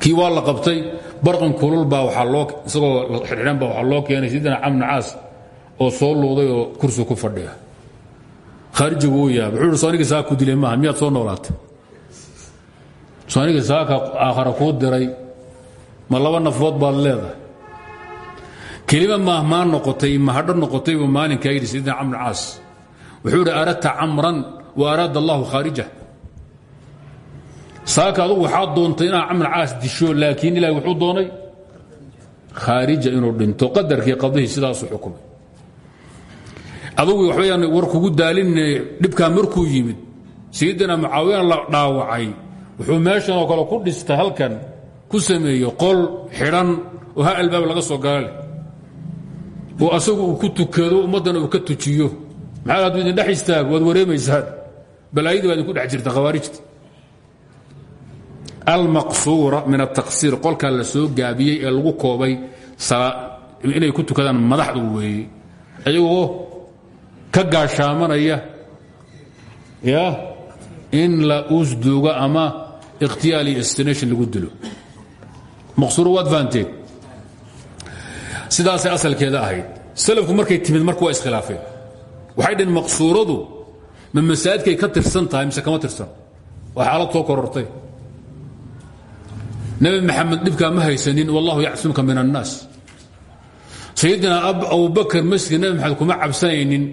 Kii waa la qabtay barqan kulul baa waaa loo isagoo xidhxidhan baa waxaa loo keenay sidina camna caas oo soo luuday oo kursi ku fadhiya khaarijigu uu yaaba wuxuu aniga saa ku dilay maaha miyaad soo noolaatay? So aniga saaka aakhara kuu diray ma laba nafood baad leedahay. Kelima maahmaan noqotay mahadho noqotay buu maalinkaa yidhi sayidina camr caas. Wuxuu idhi aradta wa araada allahu khaarija saaka adugu waxaad doontay inaad camr caas disho laakiin ilahi wuxuu doonay khaarija inuu dhinto qadarkii qadihii sidaasuu xukumay adugu waxbayaan war kugu daalinay dhibkaa markuu yimid sayidina mucaawiyana la dhaawacay. Wuxuu meeshan oo kale ku dhistay halkan ku sameeye qol xidhan oo ha albaab laga soo gala oo asagu ku tukado ummaddana uu ka tujiyo. Maxaa hadduu idin dhex istaago waad wareemaysaan balaayadii baa idinku dhex jirta khawaarijta. Almaqsuura min ataqsiir qolkaa la soo gaabiyey ee lagu koobay inay ku tukadaan madaxdu weeye. Ayagoo ka gaashaamanaya ya in la usduugo ama ikhtiyaal iyo stination lagu dilo. Maqsuuro waad fahanteen sidaasay asalkeeda ahayd. Salafku markay timid marka waa iskhilaafeen. Waxay dhaheen maqsuuradu ma masaajidkay ka tirsan tahay mise kama tirsan? Waa xaalad soo korortay. Nebi maxamed dhibkaa ma haysanin wallahu yacsimka min annaas. Sayidina abubakr masjidka nebi maxamed kuma cabsanaynin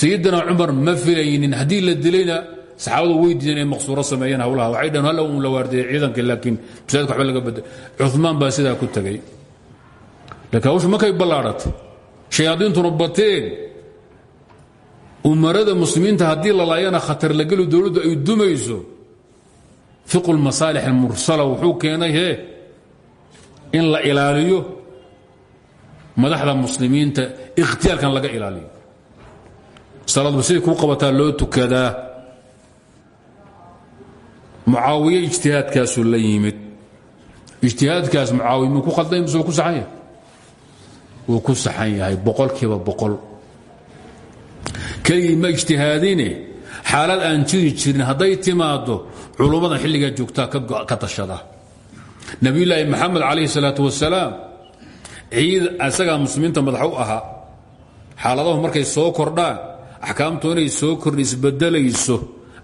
sayidina cumar ma filaynin. Haddii la dilayna saxaabadu way diideen inay maqsuuro sameeyeen hawlaha. Waxay dhaheen halla un la waardeeyey ciidanka laakiin masaajidka waxba laga bedel. Cumaan baa sidaa ku tegey laakiin hawshu markay ballaadhatay shayaadiintuna bateen umarada muslimiinta haddii la laayana khatar la gelo dowladdu ay dumayso fiqu lmasaalix almursala wuxuu keenay he in la ilaaliyo madaxda muslimiinta ikhtiyaalkan laga ilaaliyo salaadba siday kuu qabataa loo tukadaa. Mucaawiye ijtihaadkaasuu la yimid. Ijtihaadkaas mucaawiye muu ku khalday mise ku saxan yahay? Ku saxan yahay boqolkiiba boqol. Keligii ma ijtihaadine xaalad aan jiri jirin hadday timaaddo culummadan xilligaa joogtaa ka tashada. Nebiyulaahi maxamed calayhi salaatu wasalaam ciid asagaa muslimiinta madax u ahaa. Xaaladahu markay soo kordhaan axkaamtu inay soo kordhi isbedelayso.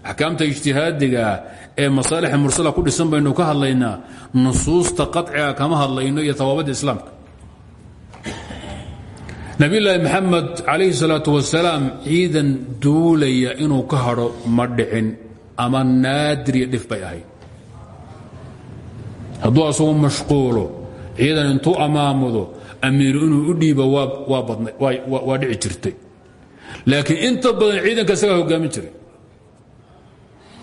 Axkaamta ijtihaadigaa ee masaalix mursala ku dhisan baynu ka hadlaynaa nusuusta qaciga kama hadlayno iyo tawaabadda islaamka. Nabiyulaahi maxamed calayhi salaatu wasalaam ciidan duulaya inuu ka hadho ma dhicin ama naadiriya dhif bay ahayd. Hadduu asagu mashquulo ciidan intuu amaamudo amiiru inuu u dhiibo waa dhici jirtay laakiin inta badan ciidanka isagaa hogaamin jiray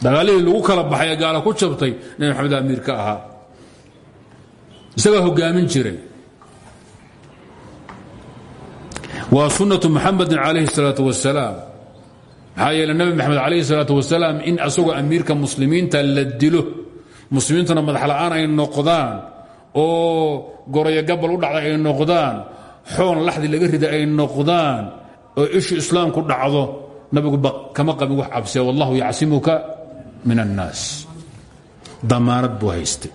dagaalihii lagu kala baxay ee gaala ku jabtay nabi maxamed amiir ka ahaa isagaa hogaamin jiray waa sunnatu muxamedin calayhi الsalaaة wasalaam maxaa yeele nebi maxamed calayhi الsalaaة wasalaam in asagoo amiirka muslimiinta la dilo muslimiintuna madax la'aan ay noqdaan oo goroyo gabal u dhacday ay noqdaan xoon laxdi laga rida ay noqdaan oo ishu islaamku dhacdo nabigu kama qabin wax cabsee wallahu yacsimuka min annaas. Damaanad buu haystay.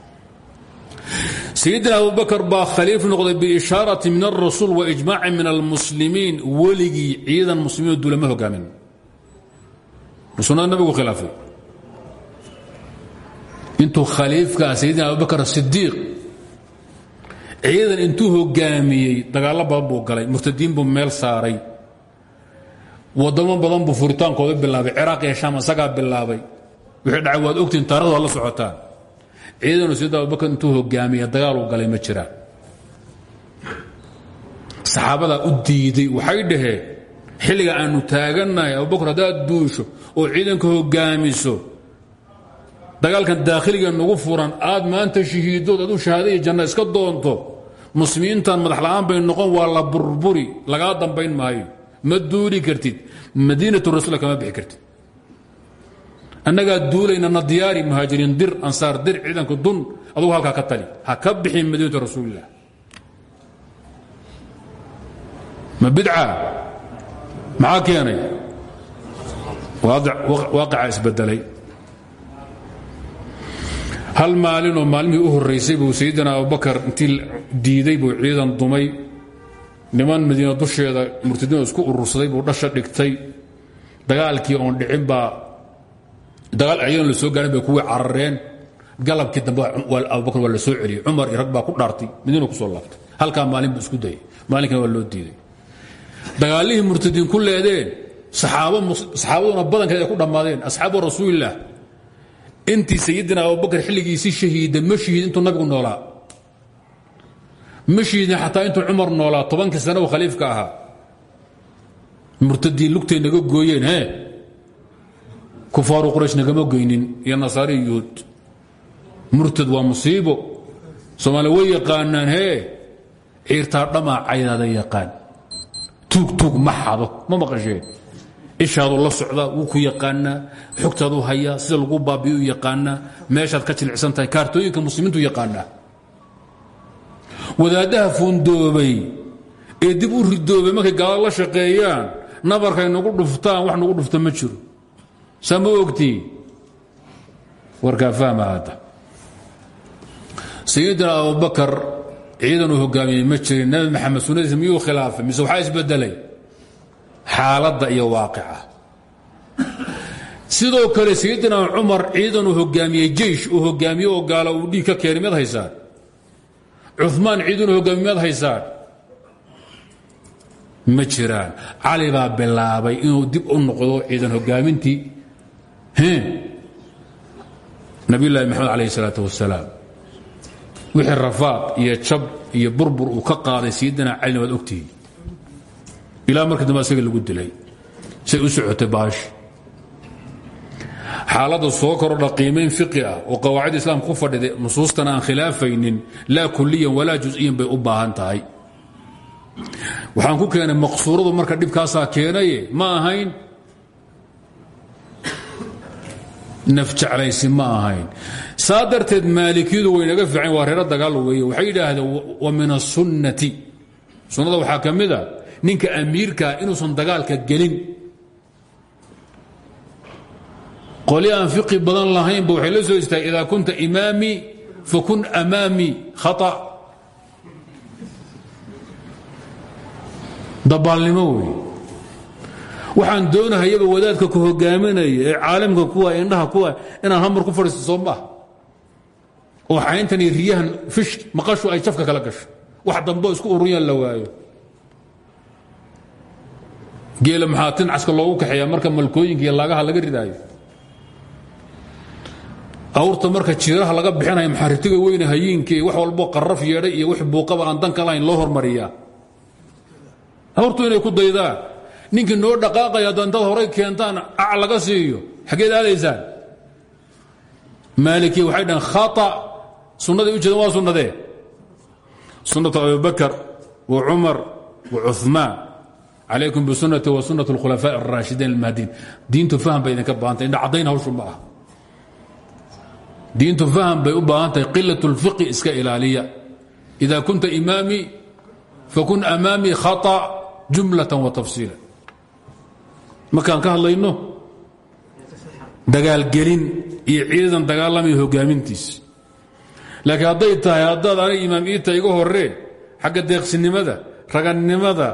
Sayidina abubakr baa khaliif noqday biishaarati min alrasuul wa ijmaaci min almuslimiin weligii ciidan muslimiino duulama hogaamin. Sunnada nabigu khilaafay. Intuu khaliifkaa sayidina abubakr asidiiq ciidan intuu hogaamiyey dagaalo badan buu galay murtadiin buu meel saaray wadamo badan buu furitaankooda bilaabay. Ciraaq iyo shaam isagaa bilaabay. Wixii dhacay waad ogtiin taarikhdu waad la socotaan. Ciidanu sayidna abubakr intuu hogaamiya dagaal uu galay ma jiraan. Saxaabadaa u diiday waxay dhaheen xilliga aanu taagannahay abubakr haddaad duusho oo ciidanka hogaamiso dagaalkan daakhiliga nagu furan aad maanta shahiidood aduu shahaada iyo janna iska doonto. Muslimiintan madax la'aan bay noqon waa la burburi lagaa dambayn maayo ma duuli kartid madiinatu rasuula kama bixi kartid. Annagaa duulaynana diyaari muhaajiriin dir ansaar dir ciidanka dun adugu halkaa ka tali. Ha ka bixin madiinatu rasuulilah ma bidca? Maxaa keenay? Waaqica isbedelay. Hal maalinoo maalmihii u horraysay buu sayidina abubakar intii diiday buu ciidan dumay niman madiina dusheeda murtadiin isku urursaday buu dhasha dhigtay. Dagaalkii oon dhicin baa dagaal ciidan la soo gaarin bay kuwii carareen. Galabkii dambe abubakar waa la soo celiyey. Cumar iyo rag baa ku dhaartay madiina ku soo laaftay halkaa maalin buu isku dayay. Maalinkana waa loo diiday. Dagaalihii murtadiin ku leedeen saxaabaduna badankeed ay ku dhammaadeen asxaabu rasuulilah intii sayidina abubakar xilligiisii shahiida ma shahiid intuu nabigu noolaa ma shahiidin xataa intuu cumar noolaa tobankii sana uu khaliifka ahaa. Murtadiin lugtay naga gooyeen he kufaaru quraysh nagama goynin iyo nasaari yuhuud. Murtad waa musiibo. Soomaali way yaqaanaan hee? Ciirtaa dhamaa caydaada yaqaan. Tuug tuug ma xado ma maqasheen ishaadu la socdaa wuu ku yaqaanaa. Xogtaadu hayaa sida lagu baabiyo u yaqaanaa. Meeshaad ka jilicsan tahay kaartooyinka muslimiintu yaqaanaa wadaaddaha fuundoobay ee dib u ridoobay markay gaalo la shaqeeyaan nabarkay nagu dhuftaan wax nagu dhufta ma jiro. Saa ma ogtii? Warkaa fahma hadda. Sayidina abubakar ciidan uu hogaamiyey ma jirin nabi maxamed sunnadiisa miyuu khilaafay? Mise waxaa isbedelay? Xaaladda iyo waaqica. Sidoo kale sayidina cumar ciidan uu hogaamiyey jeish uu hogaamiye oo gaala uu dhiig ka keenay miyaad haysaan cumaan hogaamiye miyaad haysaan ma jiraan. Cali baa bilaabay inuu dib u noqdo ciidan hogaamintii nabiyullaahi maxamed calayh isalaat wasalaam wixii rafaad iyo jab iyo burbur uu ka qaaday sayidina calina waad ogtihiin. Ilaa markii dambe isaga lagu dilay. Say u socotay xaaladda soo korodha qiimayn fiqi ah oo qawaacid islaamka ku fadhiday nusuustana aan khilaafaynin laa kuliyan walaa jusiyan bay u baahan tahay. Waxaan ku keenay maqsuuradu marka dhibkaasaa keenaye ma ahayn. Nafjeclaysi ma ahayn. Saa darteed maalikiyadu waynaga fiican waa reero dagaal weeye. Waxay yidhaahdeen wa min asunnati sunnada waxaa ka mid a ninka amiirkaa inuusan dagaalka gelin qoli aan fiqi badan lahaynba waxay la soo istaagay idaa kunta imaamii fakun amaamii khata. Dabaalnimo wey waxaan doonahayaba wadaadka ku hogaaminaya ee caalimka kuwa indhaha kuwa inaan hamar ku fadhiisto soo maah oo xayntan iyo riyahan fish maqashu ay jafka kala gasho. Wax dambo isku ururiyaan la waayo. Geela maxaa tincaska loogu kaxeeya marka malkooyinka iyo laagaha laga ridaayo awrta marka jiiraha laga bixinayo maxaritiga weyne hayiinka wax walbo qaraf yeedhay iyo wix buuqaba aan danka lahayn loo hormariyaa awrtu inay ku daydaan ninkii noo dhaqaaqaya hadda intaad horay keentaan ac laga siiyo xaggeed aadaysaan maalikiya waxay dhahan khata sunnaday u jeedaan waa sunnadee sunnatu abibakar wa cumar wa cuثmaan calaykum bisunati wa sunat اlkhulafaaء الraashidiin almahdiin diintu faham bay idinka baahantay indha caddayn hawshu ma ah diintu faham bay u baahan tahay qilaة اlfiqi iska ilaaliya ida kunta imaamii fakun amaamii khaطأ jumlaة wa tafsiila markaan ka hadlayno dagaalgelin iyo ciidan dagaalamaya hogaamintiis laakiin hadday tahay haddaad aniga imaam iita iga horee xagga deeqsinimada ragannimada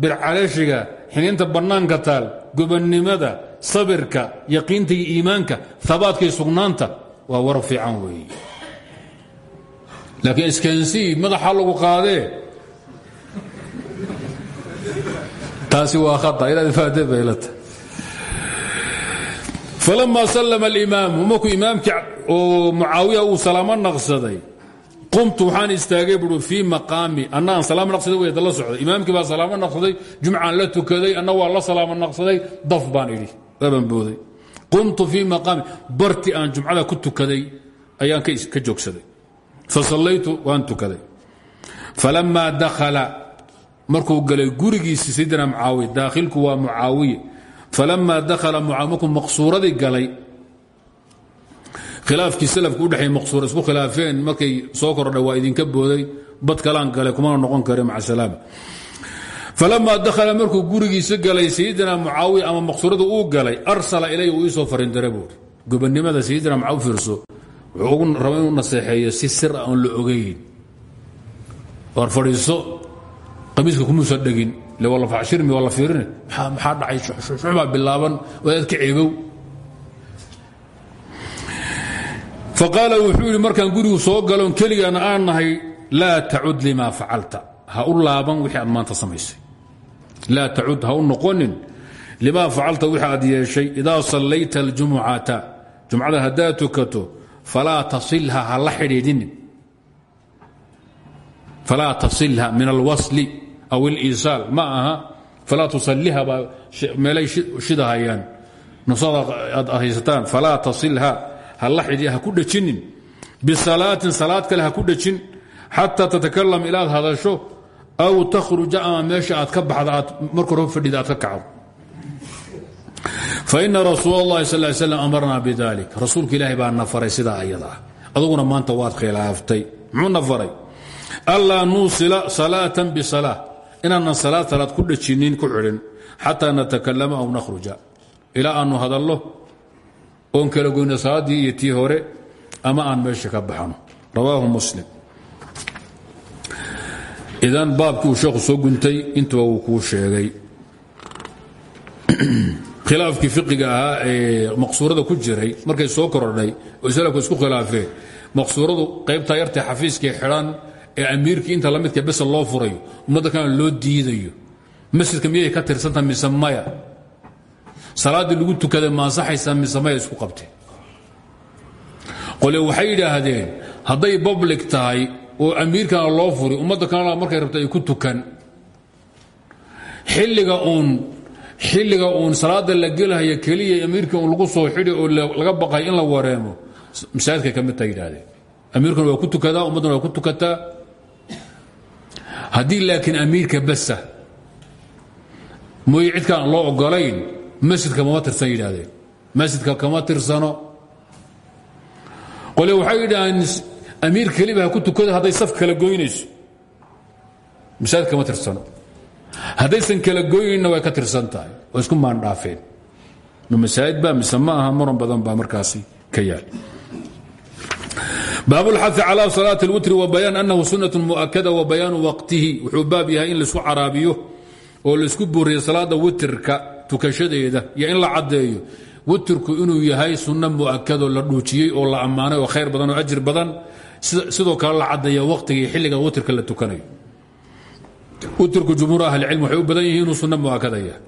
bircalashiga xininta bannaanka taal gobannimada sabirka yaqiinta iyo iimaanka abaadka iyo sugnaanta waa war fiican weeye. Laakiin iskaansii madaxa lagu qaadee. Taasi waa haa inaad faade baylata falama sallama alimaamu markuu imaamkii oo mucaawiya uu salaamo naqsaday. Qumtu waxaan istaagay bui fii maqaami anna aan naqsaday way dala socday. Imaamkii baa salaamo naqsaday jumcaan la tukaday anna waa la salaamo naqsaday daf baan idhi booday qumtu fii maqaami. Barti aan jumcada ku tukaday ayaan ka joogsaday. Fasallaytu waan tukaday. Falamaa dakhala markuu galay gurigiisi sayidina mucaawiya daakhilku waa mucaawiye falamaa dakhala mucaawiya markuu maqsuuradii galay khilaafkii salafka u dhexeey maqsuura isku khilaafeen markay soo kordha waa idinka booday. Bad kalaan galay kumana noqon kare maca salaama falamaa dakhala markuu gurigiisa galay sayidina mucaawiya ama maqsuurada uu galay arsala ilay uu iisoo farindira buuri gobannimada sayidina mucaawiya fiirso wuxuu ugu raba inuu naseexeeyo si sir a oon la ogayn war fadhiiso qamiiska kumuusan dhegin le waa la facshirmi waa la fiirin maxaa dhacay? Shuxbaa bilaaban wadaad ka ceebow. Faqaala wuxuu yidhi markaan gurigu soo galoon keligaana aan nahay laa laa tacud ha u noqonin limaa facalta wixi aad yeeshay idaa sallayta aljumucata jumcada haddaad tukato falaa tasilha ha la xidhiidhinin. Falaa tasilha min alwasli aw iliisaal ma aha falaa tusaliha baa meelay shidahayaan. Nusada aad haysataan falaa tasilha ha la xidhi ha ku dhejinin bisalaatin salaad kale ha ku dhejin xataa tatakalam ilaad hadasho aw takhruja ama meesha aad ka baxda aad marka ka kacdo faina rasuul اllahi sal slam amarnaa bidalik rasuulka ilaahi baa na faray ayada. Aduguna maanta waad khilaaftay. Muxuu na faray anlaa nuusila salaatan bisala inaanan salaad salaad ku dhajinin ku xidhin xataa natakalama aw nakhruja. Ilaa aanu hadallo oon kala goyno salaaddii iyo hore ama aan meesha ka baxno. Rawaahu muslim idan baabkii uu sheekhu soo guntay intuba wuu kuu sheegay. [clears throat] Khilaafkii fiqiga ahaa ee maqsuurada ku jiray markay soo korodhay oo salafku isku khilaafeen maqsuuradu qaybtaa yartee xafiiskii xidhan ee amiirkii inta la midka besa loo furayo ummadda kana loo diidayo. Masjidka miyay ka tirsanta mise maya? Salaaddii lagu tukaday maasaxaysaa mise maya isku qabteen qole waxay yidhaahdeen hadday public tahay oo amiirkana loo furi ummadda kanala markay rabta ay ku tukan. Xilliga uun xilliga uun salaada la gelahaya keliya amiirka uun lagu soo xidhi oo laga baqay in la wareemo masaajidkay ka mid amiirkuna waa ku tukadaa ummadduna waa ku tukataa. Haddii laakiin amiirka basa mooye loo ogolayn masjidka mama tirsan yidhahdeen masjidka kama tirsano. Qole waxay amiir keliba ha ku tukada hadday saf kala goynayso masaajid kama tirsano haddaysan kala goynayna way ka tirsan tahay oo isku maandhaafeen ma masaajid ba mise ma aha muran badan baa markaasi ka yaal baab اlxaث calى salaaة اlwitr وbayaan anahu sunaة muؤakada وbayaanu waqtihi wuxuu baab yahay in laisku caraabiyo oo laisku buriyo salaada witrka tukashadeeda iyo in la caddeeyo witrku inuu yahay sunno mu'akadoo la dhuujiyey oo la ammaanay oo khayr badan oo ajir badan sidoo kale la caddeeya waqtiga iyo xilliga witrka la tukanayo. Witrku jumhuur ahlicilm waxay u badan yihiin inuu sunno mu'akada yahay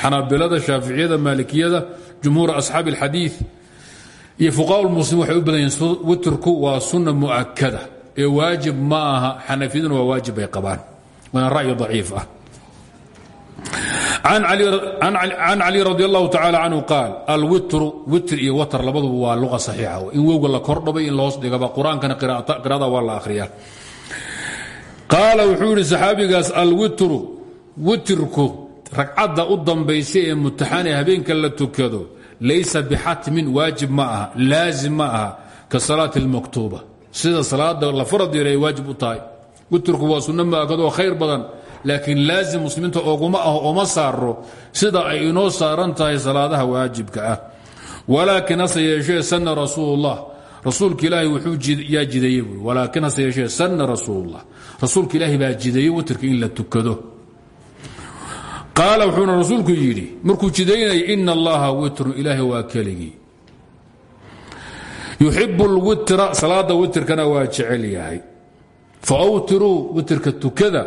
xanaabilada shaaficiyada maalikiyada jumhuur asxaabi اlxadiiث iyo fuqaa muslim waxay badan yihiin witrku waa sunna mu'akada ee waajib ma aha waa waajib bay qabaan. Waana ra'yi daciif ah can cali radi allahu tacaala canhu qaal alwitru witr iyo watr labaduba waa luqa saxiixa in wowga la kordhabay in loos dhigaba qur'aankana qiraada waa la akhriyaa. Qaala wuxuu yidhi saxaabigaas alwitru witrku ragcadda u dambaysa ee mutaxane habeenka la tukado laysa bixatmin waajib ma aha laazim ma aha ka salaati اlmaktuuba sida salaada la farad yeelay waajib u tahay. Witrku waa sunno maakadoo khayr badan laakiin laazim muslimiinta oguma aho oma saaro sida ay inoo saaran tahay salaadaha waajibka ah. Walaakin hase yeeshee sana rasuulullah. Rasuulka ilaahi wuxuu yaa jideeye buui walaakin hase yeeshee sana rasuulullah. Rasuulka ilaahi baa jideeyey witrka in la tukado. Qaala wuxuuna rasuulku yidhi markuu jidaynaya ina allaha witrun ilaahi waa keligii. Yuxibu lwitra salaada witrkana waa jecel yahay. Faawtiruu witrka tukada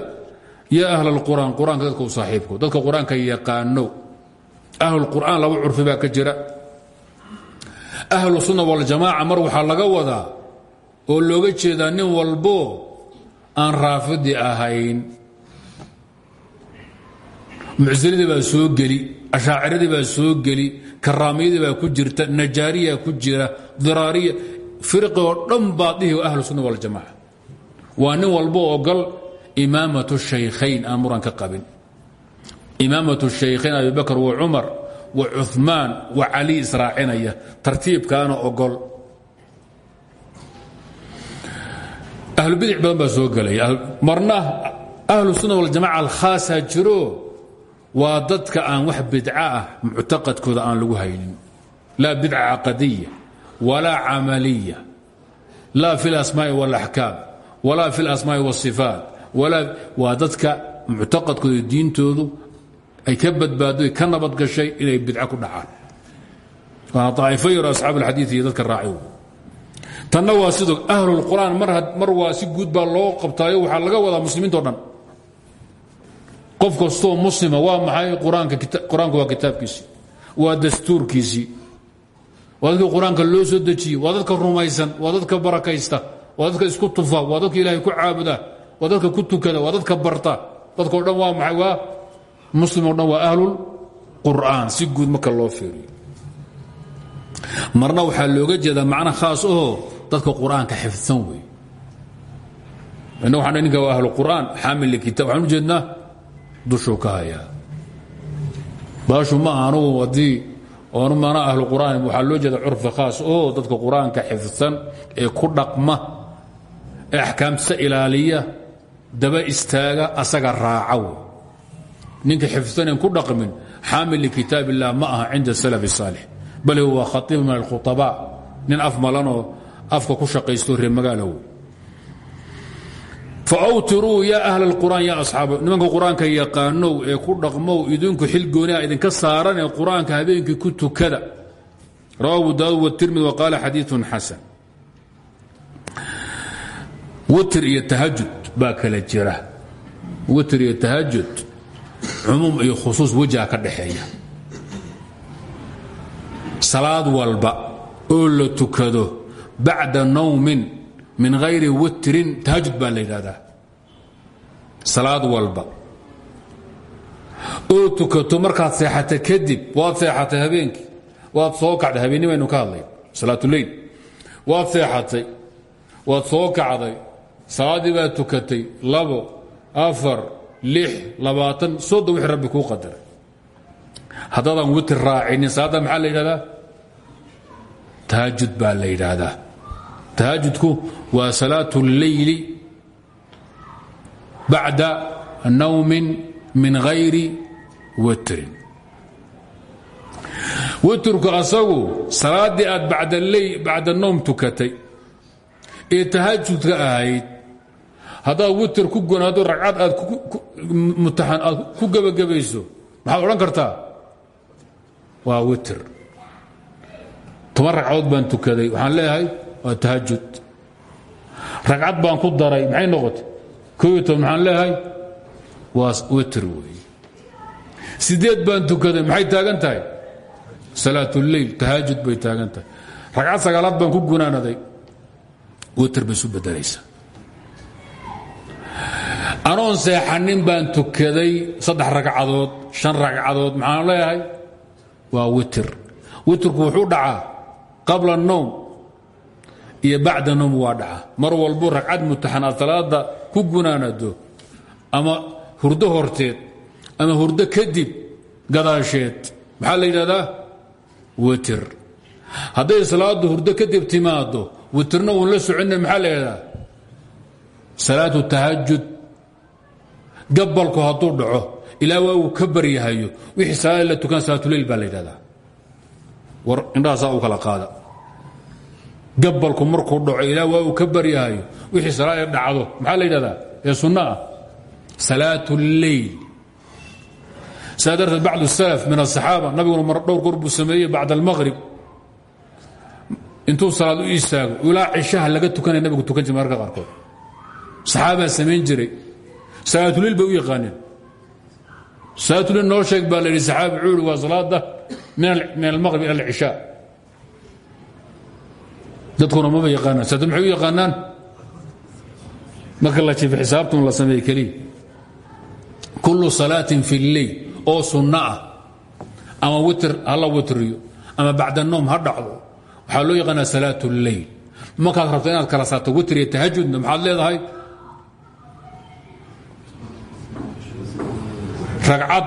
ya ahl اlqur'aan qur'aanka dadka u saaxiibko dadka qur'aanka yaqaano. Ahlulqur'aan laba curfi baa ka jira. Ahlu sunna waljamaaca mar waxaa laga wadaa oo looga jeedaa nin walbo aan raafidi ahayn. Mucsiladii baa soo geli ashaaciradii baa soo geli karaamiyadii baa ku jirta najaariya ku jira diraariya firqi oo dhihi ahlu sunna waljamaca waa nin walbo ogol imaamaة shaykhayn aan muran ka qabin imaamaة shaykhayn abi bakr wa cumar wa cuثmaan wa cali israacinaya tartiibkaana ogol ahlubidic badan baa soo gelaya marna ahlu sunna waljamaca alkhaasa jiro waa dadka aan wax bidca ah muctaqadkooda aan lagu haynin laa bidca caqadiya walaa camaliya laa fi اlasmaaءi wاlaxkaam walaa fi اlasmaaءi wالصifaat waa dadka muctaqadkooda diintoodu ay ka badbaado ka nabad gashay inay bidc ku dhacaan. Waana aa'ifo yaro asxaab alxadii iyo dadka raaci tanna waa sidoo ahlulqur'aan mar waa si guud baa loo qabtaayo waxaa laga wadaa muslimiintao dhan. Qof kastoo muslima waa maxay qur'aanku waa kitaabkiisii waa dastuurkiisii waa dadka qur'aanka loo soo dejiyey waa dadka rumaysan waa dadka barakaysta waa dadka isku tufa waa dadka ilaahay ku caabuda waa dadka ku tukada waa dadka barta. Dadkao dhan waa maxay? Waa muslimoo dhan waa ahlul qur'aan. Si guud marka loo fiiriyo. Marna waxaa looga jeedaa macno khaas ahoo dadka qur'aanka xifdsan wey inna waxaan ninka waa ahlu qur'aan xaamil likitab waxaan u jeednaa dushuu ka hayaa baashu ma aha anugu haddii oon mana ahlu qur'aan. Waxaa loo jeeda curfi khaas oo dadka qur'aanka xifdsan ee ku dhaqma ee axkaamtisa ilaaliya daba istaaga asaga raacaw ninka xifdsanen ku dhaqmin xaamil likitaab illah ma aha cinda salaf saalix bal huwa khaiib min alkhuطabaa nin af malanoo afka ku shaqaysto reer magaalow faawtiruu yaa ahla اlqur'aan ya asxaaba nimanka qur-aanka yaqaanow ee ku dhaqmow idinku xil gooniha idinka saaran ee qur-aanka habeenkii ku tukada rawa abu daawud wtirmid waqaala xadiiثun xasan witr iyo tahajud baa kala jira. Witr iyo tahajud cumuum iyo khusuus wejha ka dhaxeeya. Salaad walba oo la tukado bacda nawmin min hayri witrin tahajud baa la yidhahdaa salaad walba oo tukato markaad seexata kadib waad seexatay habeenkii waad soo kacday habeennimaynu ka hadlay salaatuleyl waad seexatay waad soo kacday salaaddii baad tukatay labo afar lix labaatan soddon wixii rabbi kuu qadaray haddaadan witr raacinin salaadda maxaa la yidhahdaa? Tahajud baa la yidhaahdaa tahajudku waa salaaة اleyli bacda nawmin min hayri witrin. Witrku asagu salaaddii aad bacda nowm tukatay ee tahajudka haddaad witr ku gonaado ragcad aad mutaxan aad ku gebagabayso maxaad odhan kartaa? Waa witr. Toban ragcadood baan tukaday. Waxaan leeyahay waa tahajud ragcad baan ku daray. Maxay noqotay? Kooiyo toban maxaan leeyahay waa witr wey sideed baan tukaday. Maxay taagan tahay? Salaatuleyl tahajud bay taagan tahay. Ragcad sagaalaad baan ku gunaanaday. Witr bay isu bedelaysaa anoon seexanin baan tukaday saddex ragcadood shan ragcadood maxaan leeyahay? Waa witr witrku wuxuu dhacaa qabla الnowm iyo bacda nowm waa dhaca mar walbo ragcad mutaxan aad salaada ku gunaanado ama hurdo horteed ama hurdo kadib gadaasheed. Maxaa la yidhahdaa? Witr hadday salaadu hurdo kadib timaado witrna uun la soconna maxaa la salaatu tahajud gabalku hadduu dhaco ilaa waa uu ka baryahayo wixii salaad tukan salaatuleyl baa war indhahaasaa u kala qaada. Gabalku markuu dhaco ilaa waa uu ka baryahayo wixii salaad dhacdo maxaa la ee sunno ah. Salaatuleyl saa darteed bacd salaf min asaxaaba nabiguna mar dhowr goor buu sameeyey bacd almaqrib intuu salaad u istaago ilaa laga tukanaya nabigu tukan jira mararka qaarkood. Samayn jiray salaatuleyl bay u yaqaaneen. Salaatuleyl noo sheeg baa la yidhi saxaabi cuuri waa salaada min almaqrib ila alcishaa dadkuna maba yaqaanaan. Saatu maxay u yaqaanaan? Marka la jiifo xisaabtun la sameeye keliya. Kullu salaatin fi lleyl oo sunno ah ama witr ha witriyo ama bacda noom ha dhacdo waxaa loo yaqaanaa salaat اlleyl markaad rabto inaad kala saarto witr iyo tahajudna maxaad leedahay ragcad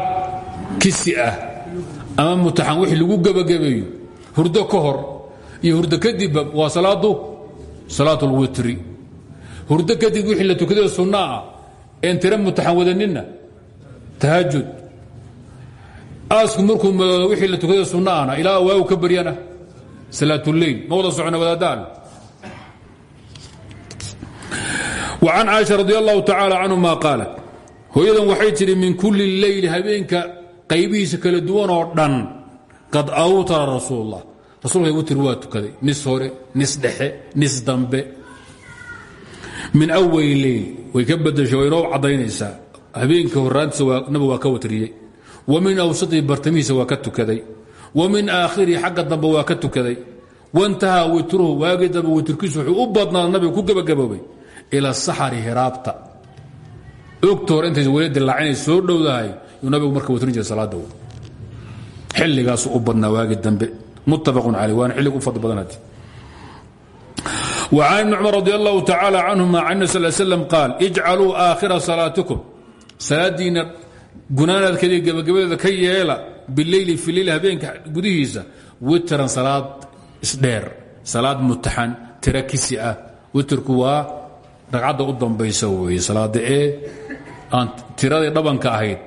kisi ah ama mutaxan wixii lagu gebagabeeyo hurdo ka hor iyo hurdo kadibba waa salaadu salaat اlwitri hurdo kadib wixii la tukadayo sunno ah een tira mutaxan wadaninna tahajud aasku markuu madoodo wixii la tukadayo sunno ahna ilaa waagu ka baryana salaat اleyl ma wada socona wadaadaan وcan caaشha radi allahu tacaalى canهuma qaalat hooyadan waxay tidhi min kulli leyli habeenka qaybihiisa kala duwan oo dhan qad awtara rasuul اllah rasuulka witr waa tukaday. Nis hore nis dhexe nis dambe. Min awali leyl way ka badashay way inoo cadaynaysaa habeenka horaantiisa nabigu waa ka watriyey. Wa min awsatihi bartamihiisa waa ka tukaday. Wa min aakhirihi xagga dambe waa ka tukaday. Waintahaa witruhu waagii dambe witrkiisu wuxuu u badnaada nabigu ku gebagaboobay ila saxari hiraabta ogta hore intaysa weli dilaacinay soo dhowdahay yuu nabigu marka watrin jiray salaada w xilligaasu u badnaa waagi dambe muttafaqun caleyh waana xillig u fadli badanati وcan ibn cumar radi allahu tacaalى canهuma can nabi sal slm qaal ijcaluu aakhira salaatikum salaadiina gunaanaadkeeda gebagabadeeda ka yeela bileyli fi leyl habeenka gudihiisa witran salaad isdheer salaad mutaxan tira kisi ah witrku waa ragcadda u dambaysa weeye salaada ee aan tiradii dhabanka ahayd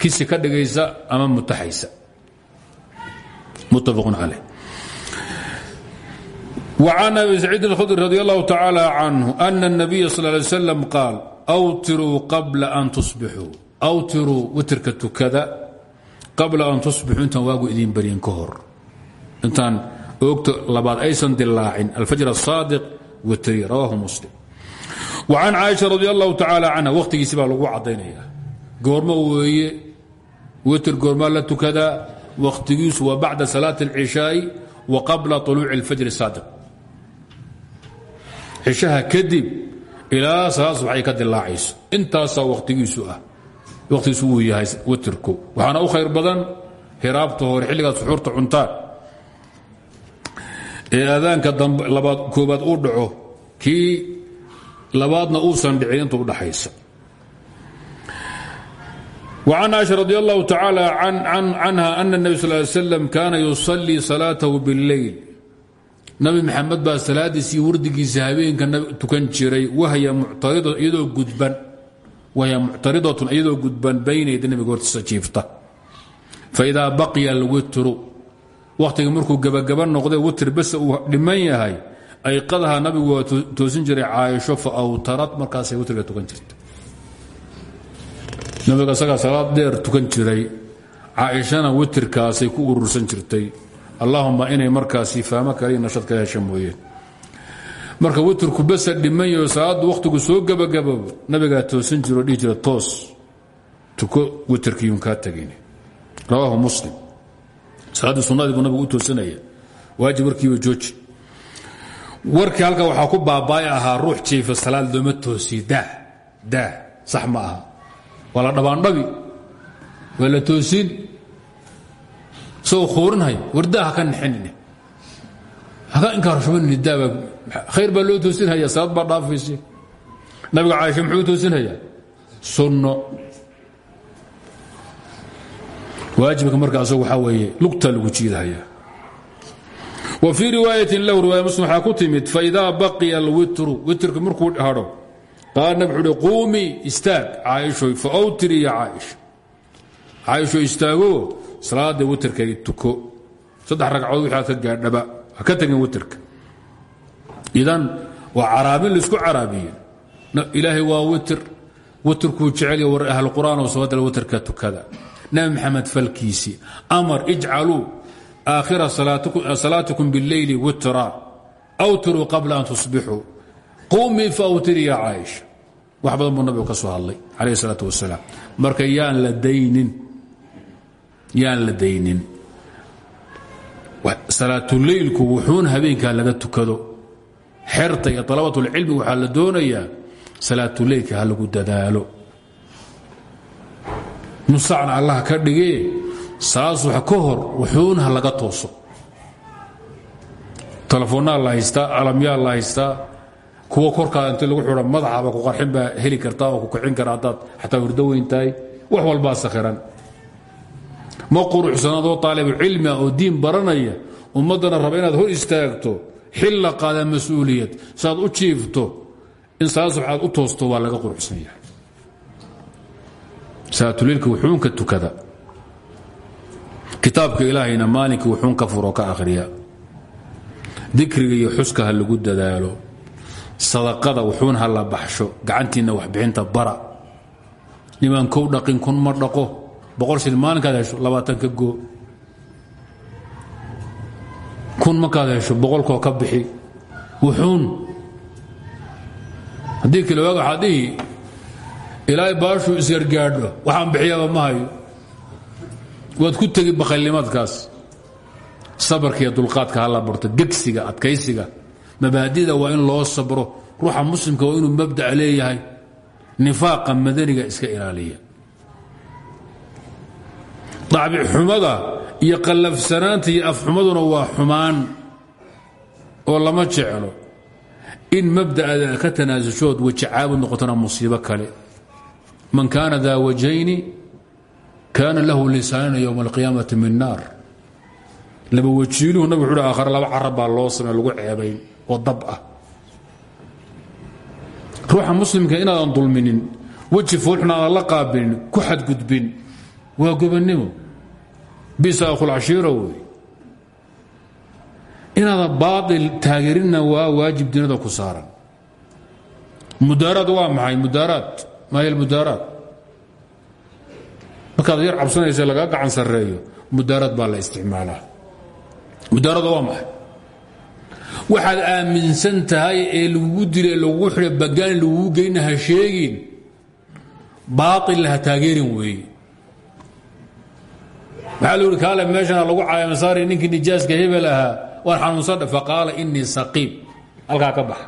kisi ka dhigaysa ama mutaxaysa muttafaqun caleyh وعن أبي سعيد الخdري رضي الله تعالى عنه أن النبي صلى اه عليه وسلم قال أwtiruu qabla an tusbixuu awtiruu witrka tukada qabla an tusbixuu intaan waagu idiin baryin ka hor intaan oogta labaad aysan dilaacin alfajr الصaadiq witri rawaahu muslim وcan caaisha radi allahu tacaala canha wakhtigiisi baa lagu caddaynaya goormo weeye witr goormaa la tukadaa wakhtigiisu waa bacda salaaة الcishaaءi wa qabla طuluuci اlfajr الsaadiq cishaha kadib ilaa salaad subax ay ka dilaacayso intaasaa wakhtigiisu ah wakhtigiisu wuu yahay witrku waxaana u khayr badan hiraabta hore xilligaad suxuurta cuntaan ee aadaanka labaad koobaad uu dhaco kii labaadna uusan dhicin inta udhaxaysa وعن عائشة رضي الله تعالى عن عن عنها أن النبي صلى الله عليه وسلم كان يصلي صلاته بالليل nabi maxamed baa salaadiisii wardigiisa habeenka tukan jiray wahya muctaridatun iyadoo gudban baynayda nabiga hortiisa jiifta faidaa baqiya alwitru wakhtiga markuu gabagaba noqday witr base uu dhiman yahay ayqadaha nabigu waa toosin jiray caaisho fa awtarad markaasay witriga tukan jirta nabiga isagaa salaad dheer tukan jiray. Caaishana witrkaasay ku urursan jirtay. Allahuma inay markaasi fahmo kale nashad ka hesha marka witrku basa dhiman yaho salaaddu wakhtigu soo gebagababo nabigaa toosan jiro dhihi toos. Tuko witrkiyun kaa tegin rawaahu muslim. Salaaddii sunnadii buu nabigu u toosanaya waajib warkii halka waxaa ku baabaa'i ahaa ruux jiifa salaad looma toosiye daah daah sax ma aha. Waa la dhabaandhabi waa la toosin. Isagoo khoorinhay wardaa haka nixinin haka inkaarshubinin daaba khayr baa loo toosinhaya salaad baa dhaafaysa. Nabiga caaisha muxuu toosinhayaa sunno. Waajibka marka asagu waxaa weeye lugtaa lagu jiidahaya wa fii riwaayatin lahu riwaaya muslim waxaa ku timid faidaa baqiya alwitru witrku markuu hadho qaala nabig wuxuu uhi quumii istaag caaishoy fa awtiri ya caaisha. Caaisho istaago salaada witrkay tuko. Saddex ragcadood wixii aad ka gaadhaba ha ka tagin witrka. Idan waa caraabin la isku caraabiye ilaahay waa witr. Witrkuu jecelya war ahlqur'aan oo sabadal witrka tukada. Nabi maxamed falkiisii amar ijcaluu aakhira salaatikum biاlleyli witra awtiruu qabla an tusbixuu qumii faawtiri ya caaisha wax badan buu nabigu ka soo hadlay calayh الsalaaة wasalaam marka yaan la daynin yaan la daynin salaatuleylku wuxuun habeenkaa laga tukado xerta iyo alabatulcilmi waxaa la doonayaa salaatuleylka ha lagu dadaalo nusacna allah ka dhigee saas wax ka hor wuxuun ha laga tooso. Telefoonnaa la haystaa alamyaa la haystaa kuwa korkaada inti lagu xidho madaxaba ku qarxin baa heli kartaa oo ku kicin kara haddaad xataa hurdo weyn wax walbaa sakhiran. Ma quruxsanadoo aalibulcilmi ah oo diin baranaya ummaddana raba hor istaagto xil la qaada mas'uuliyad u jiifto in salaad subxaad u toosto waa laga quruxsan yahay. Salaatuleilka wuxuunka tukada kitaabka ilaahayna maalinkii wuxuun ka furoo ka akhriya. Dikriga iyo xuska ha lagu dadaalo. Sadaqada wuxuun ha la baxsho. Gacantiinna waxbixinta bara. Nimaan kow dhaqin kun ma dhaqo. Boqol shil maalinkaad hesho labaatan ka goo. Kun markaad hesho boqolkoo ka bixi. Wuxuun. Haddii kale waaga waxaad dhihi ilaahay baashuu isgargaadho waxaan bixiyaba ma hayo waad ku tegi bakhalnimadkaas sabarka dulqaadka hala barto gegsiga adkaysiga. Mabaadida waa in loo sabro ruuxa muslimka waa inuu mabda'a leeyahay. Nifaaqa madaniga iska ilaaliya. Dacbixumada iyo qallafsanaanta iyo afxumaduna waa xumaan oo lama jeclo. In mabda'ada ka tanaasushood weji caabud noqotona musiibo kale. Man kaana daa wajhayni kaana lahu lisaanana ywma alqiyaamati min naar. Laba wajiiluhu nabig wuxu aakhare laba carab baa loo samey lagu ceebayn oo dab ah. Ruuxa muslimka inaadan dulminin weji fuulxuna aadan la qaabilin ku xadgudbin. Waa gobannimo. Bisa akhulcashiira wey inaadan baail taageerinna waa waajib dinada ku saaran. Mudaaraad waa maxay? Mudaaraad maay mudaaraad markaad yar cabsanaysa lagaa gacan sarreeyo mudaaraad baa la isticmaalaa. Mudaarada waa maxay? Waxaad aaminsan tahay ee lagugu dila ee lagugu xidha bagaan lagugu ha sheegin. Baailna ha taageerin weeye maxaa lu ihi kaale meeshana lagu ninkii nijaaska hebel ahaa waan xanuunsandha faqaala inii saqiim. Halkaa ka baxa.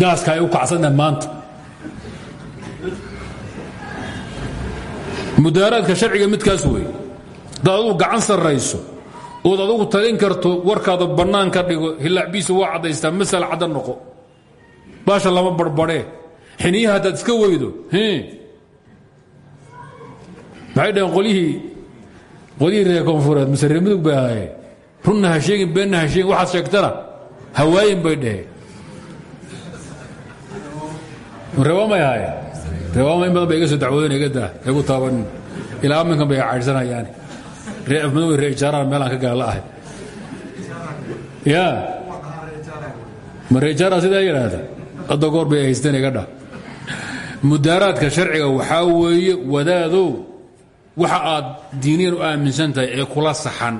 Gaaska ay u kacsantaha maanta mudaaraadka sharciga midkaas wey hadaad adugu gacan sarrayso ood adugu talin karto warkaada bannaan ka dhigo hilaacbiisa waa caddaystaa masal cadda noqo. Baasha lama barbadhee xiniyaha haddaad iska weydo maxay dhaheen qolyihii qolyihii reer koonfureed mase reer mudug runna ha sheegin beenna ha sheegin hawaayin bay dhaheen. Ahaayeen rewaama in badan ba iga soo dacwoodeen iga daa igu taabanin ilaa aminkan bay caydhsanayaani ree afmadow ree ijaaraan meelaan ka gaala ahay ya. Ma ree ijaara sidaa yidhaahda hadda goor bay haysteen iga dhah mudaaraadka sharciga waxaa weeye wadaadow waxa aad diiniyan u aaminsan tahay ee kula saxan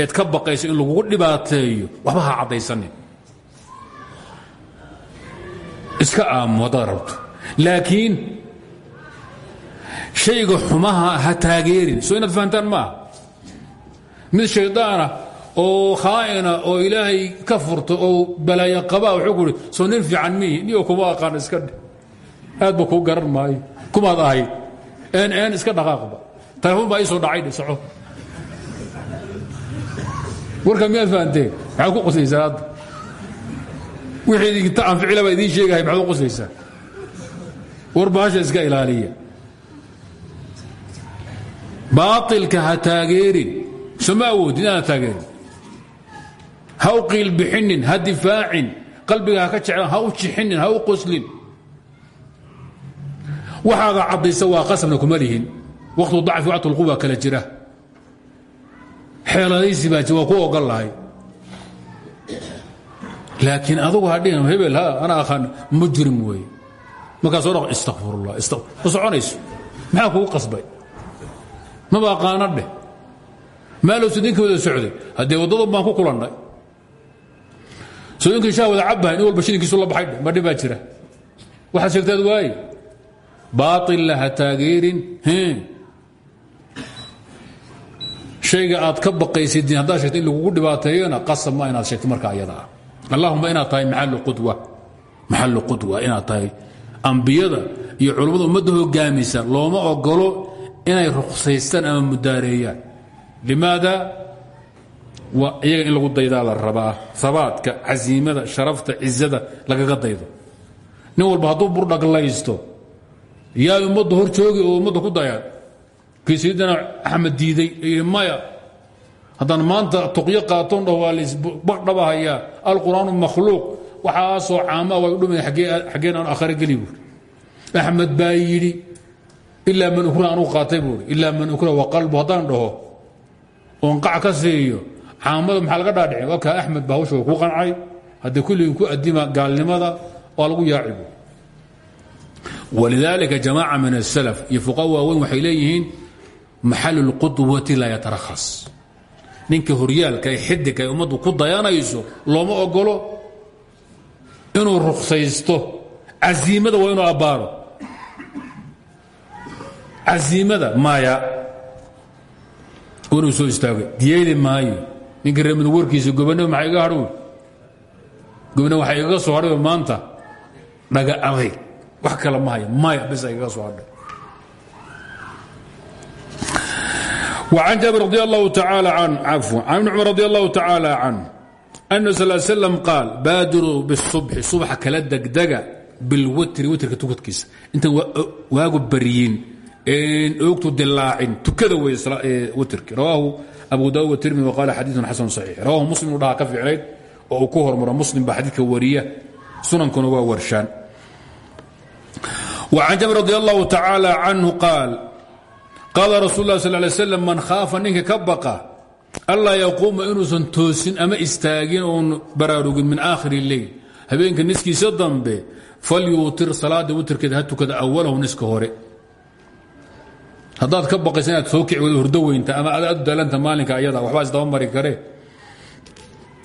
eed ka baqayso in lagugu dhibaateeyo waxba ha caddaysanin iska aamu haddaad rabto laakiin shayga xumaha ha taageerin. Soo inaad fahantaan maaha mid shaydaana oo khaa'ina oo ilaahay ka furto oo balaayo qabaa wuxuu ku uhi soo nin fiican mihi niyo kuma aqaan iska dhe aad ba kuu garan maayo. Kumaad ahayd? Een een iska dhaqaaqba telefoon baa ii soo dhacay dhe soco warka miyaad fahanteen? Maxaad ku qoslaysaa hadda? Wixii idinta anficila baa idiin sheegahay maxaad u qoslaysaa war baasha iska ilaaliya baailka ha taageerin. Soma awoodin inaad taageerin? Ha u qiil bixinin ha difaacin. Qalbiga ha ka jeclan ha u jixinin ha u qoslin. Waxaada caddaysa waa qasabna kuma lihin. Waktu dacfi waqtu lquwa kala jira. Xeeladaysi baa waa ku ogol lahay. Laakiin adugu hadhihin hebel ha ana aqaan mujrim weeye. Markaasoo dha istakfirullah ma soconayso. Maxaa kugu qasbay maba aqaana dheh maalowsa ninkii wada socday. Haddee waddadan baan ku kulannay. Sooyinkii shaah wada cabbahay nin walba shilinkiisu la baxay dheh ma dhibaa jira. Waxaad sheegtaad waaye? Baailla ha taageerin shayga aad ka baqaysid haddaad sheegto in lagugu dhibaateeyona qasab ma inaad sheegto marka ayada ah. Allahuma inaad tahay maxallu qudwa. Maxallu qudwa inaad tahay ambiyada iyo culummada ummadda hogaamisa looma ogolo inay ruksaystaan ama mudaareeyaan. Limaada iyaga in lagu daydaa la rabaa. Abaadka casiimada sharafta cizada lagaga daydo. Nin walba hadduu burdhaglaysto yaa ummadda hor joogi oo ummadda ku dayaan. Kii sayidina diiday maya haddaan maanta tuqyo qaaton dhaho waa laisbaqdhabahayaa alqur'aanu makhluuq. Waxaasoo caamaa way dhumay xaggeen aan akhare geli buuri axmed ilaa man ukra buui ilaa man ukra waqalbu haddaan dhaho oon qac ka siiyo caamada maxaa laga dhaadhici waa kaa axmed hawsha ku qancay. Haddii kulligii ku adima gaalnimada waa lagu yaaci bu walidaalika jamaaca min asalaf iyo fuqaa waaweyn waxay leeyihiin maxalu lqudwati laa yatarakhas. Ninka horyaalka ee xidigka ay ummaddu ku dayanayso looma ogolo inuu ruksaysto casiimada casiimada maya inuu soo istaagay diyeedi maayo ninka reemadu warkiisa gobonimo maxaa iga hadhow gobonimo waxaa igaga soo hadhay maanta dhaga aday wax kale ma haya maya bisa igaga soo hadhay وعن جابر رضي الله تعالى عنه عفوا عن ابن عمر رضي الله تعالى عنه أنه صلى الله عليه وسلم قال بادروا بالصبح صبح كلا دقدقة بالوتر وتر كتوكتكيس انت واقب بريين oogtu dilaacin tukada wwtrki rawaahu abu daud wtirmidi waqaala xadiiun xasan saxiix. Rawahu muslim u ka ficnayd oo uu ku hormaro muslim baa xadiidka wariya sunankuna waa warshaan. وcan jabr radi allahu tacaalى canhu qaal qaala rasuul lah sal lay man khaafa ninka ka baqa allaa yaquuma inuusan ama istaagin oon baraarugin min aakhiri leyl habeenka niskiisa dambe falyuutir salaada witrkeeda ha tukada awalhu niska hore haddaad ka baqaysa inaad soo kici hurdo weynta ama aad daalanta maalinka ayada waxbaa isdabamari kare.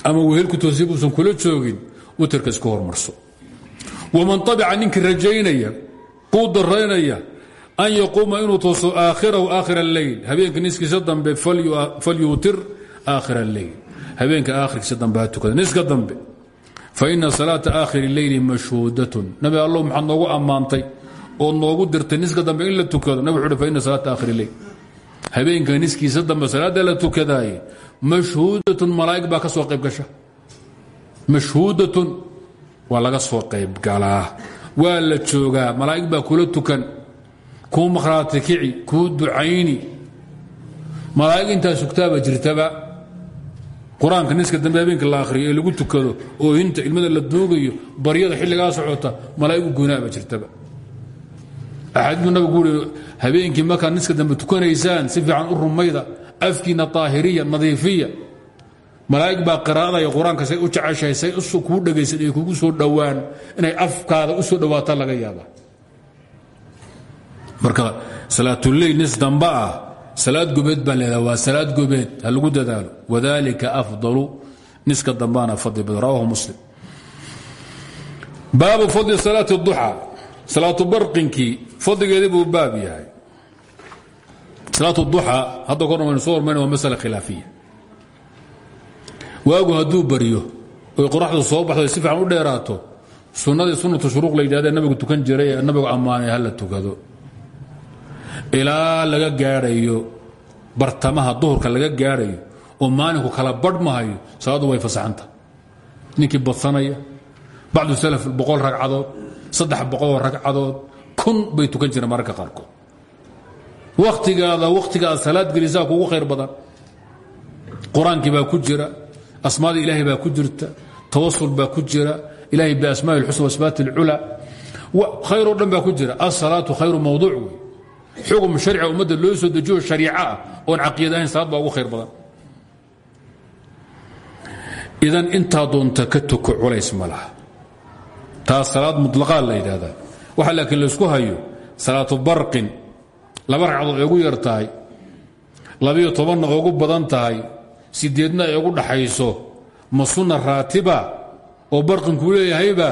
Ama wehelku toosiib uusan kula joogin witrka isku hormarso. Waman abica ninkii rajaynaya quu daraynaya an yaquuma inuu tooso aakhirahu aakhira leyl habeenka niskiisa dambe falyuutir aakhira leyl habeenka aakhirkiisa dambe ha tukada niska dambe fa ina salaata aakhiri leyli mashhuudatun. Nabi allow maxaad noogu ammaantay oo noogu dirtay niska dambe in la tukado. Nabig wuxu faina salaata aakhir اleyl habeenka niskiisa dambe salaada la tukadaaye mashhuudatun malaa'ig baa ka soo qayb gasha. Mashhuudatun waa laga soo qayb galaa. Waa la joogaa. Malaa'ig baa kula tukan. Kuu makhraati kici kuu ducayni. Malaa'ig intaa sugtaaba jirtaba. Qur'aanka niska dambe habeenka la akhriyo ee lagu tukado oohinta ilmada la duugayo baryada xilligaa socota malaa'igu goonaaba jirtaba axaadiiu nabigu ui habeenkii markaad niska dambe tukanaysaan si fiican u rumayda afkiina aahiriya nadiifiya. Malaa'ig baa qiraa'adaya qur'aanka say u jeceshahay say kuu dhegaysan ay kugu soo dhowaan inay afkaada u soo dhowaataa laga yaaba marka salaatuleyl nis damba ah salaad gobeed baa leedaha waa salaad gobeed ha lagu dadaalo. Wadalika afdalu niska dambaana fadli badan rawahu muslim. Baabu fadli salaati duxaa salaatu barqinkii fadligeedii buu baab yahay. Salaatu duxaa hadda korna waynu soo hormayna waa masala khilaafiya. Waagu hadduu baryo oy qoraxdu soo baxdo si fiican u dheeraato sunnadii sunnatu shuruuq la yidhahdee nabigu tukan jiray nabigu ammaanay ha la tukado. Ilaa laga gaadhayo bartamaha duhurka laga gaadhayo oo maalinku kala badhmahayo salaaddu way fasaxanta. Ninkii badsanaya bacdu salaf boqol ragcadood saddex boqoloo ragcadood kun bay tukan jireen mararka qaarkood wakhtigaada wakhtiga aad salaad gelisaa kugu khayr badan qur-aankii baa ku jira asmaada ilaahay baa ku jirta tawasul baa ku jira ilahay biasmaa اlxusna wasbaat اlcula khayroo dhan baa ku jira asalaatu khayru mawduuc wey xugum sharciga ummadda loo soo dejiyo shariico ah oon caqiid ahayn salaad baa ugu khayr badan idan intaa doonta ka tuko culays ma laha taas salaad muطlaqaa la yidhahdaa waxa laakiin laysku hayo salaatu barqin. Laba ragcadood ay ugu yar tahay. Labiyo tobanna ugu badan tahay. Sideedna ay ugu dhaxayso. Ma sunna raatiba? Oo barqinkuu leeyahayba?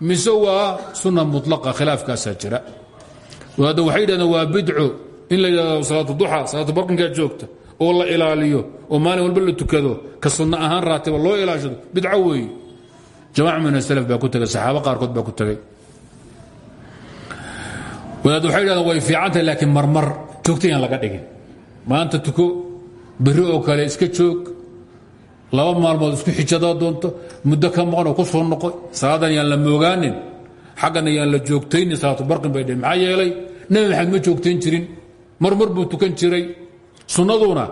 Mise waa sunna mulaqa khilaafkaasaa jira. Hadda waxay yidhahdeen waa bidco in la yidhahdo salaatu duxa salaatu barqinkaa joogta oo la ilaaliyo oo maalin walba la tukado ka sunno ahaan raatiba loo ilaashado. Bidco weeye. Jamac min asalaf baa ku tegay saxaabo qaarkood baa ku tegay wadaad waxay yidhahdeen way fiicantahay laakiin marmar joogtayaan laga dhigin. Maanta tuko berri oo kale iska joog. Laba maalmood isku xijadaa doonto muddo ka maqanoo ku soo noqoy salaadan yaan la moogaanin xaggana yaan la joogtaynin salaatu barqin bay dhehen maxaa yeelay nebi maxamed ma joogtayn jirin. Marmar buu tukan jiray. Sunnaduna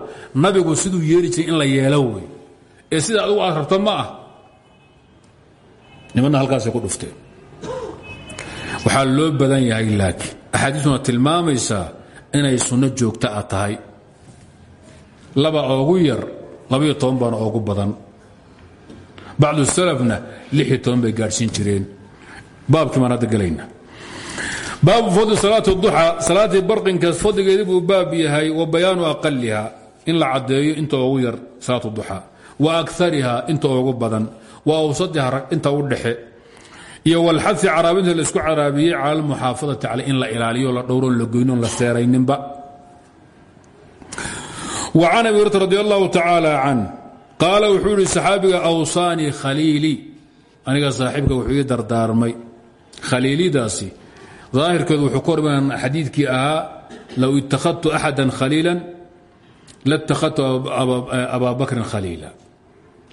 nabigu siduu yeeli jiray in la yeelo wey ee sida adugu aad rabto ma ah. Nimanna halkaasay ku dhufteen waxaa loo badan yahay laakiin axaadiisuna tilmaamaysaa inay sunno joogta a tahay. Laba oogu yar labayo toban baana oogu badan. Bacdu salafna lixiyo toban bay gaadhsiin jireen. Baabkii baan hadda gelayna baabu fadli salaati duxa salaatii barqinkaas fadligeedii buu baab yahay wa bayaanu aqaliha in la caddeeyo inta oogu yar salaat duxa wa akariha inta oogu badan. Wa awsadiha inta u dhexe iyo wlxadi caraabinta la isku caraabiyey cala almuxaafadati caley in la ilaaliyo la dhowro la goyno la seerayninba wa can abi hurata radi allahu tacaala can qaala wuxuu yidhi aniga saaxiibka wuxuu ii dardaarmay. Khaliilidaasi daahirkeedu wuxuu ka horban xadiidkii ahaa low ittakhadtu axada khaliila latakhadtu abaa bakrin khaliila.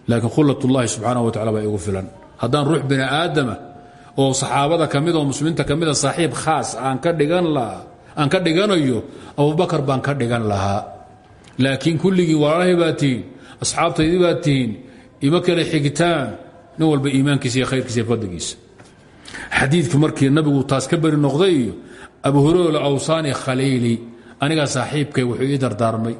Laakiin khullat ullahi subxaanah wa tacala baa igu filan. Haddaan ruux aadama oo saxaabada ka mid oo muslimiinta ka mida saaxiib khaas aan ka dhigan lahaa aan ka dhiganayo abubakar baan ka dhigan lahaa. Laakiin kulligii walaalahay baa tihiin asxaabtaydii ima kale xigtaan nin walba iimaankiisa iyo khayrkiisa iyo fadligiisa. Xadiidku markii nabigu taas ka beri noqday iyo abu hurayra awsaani khaliili anigaa saaxiibkay wuxuu ii dardaarmay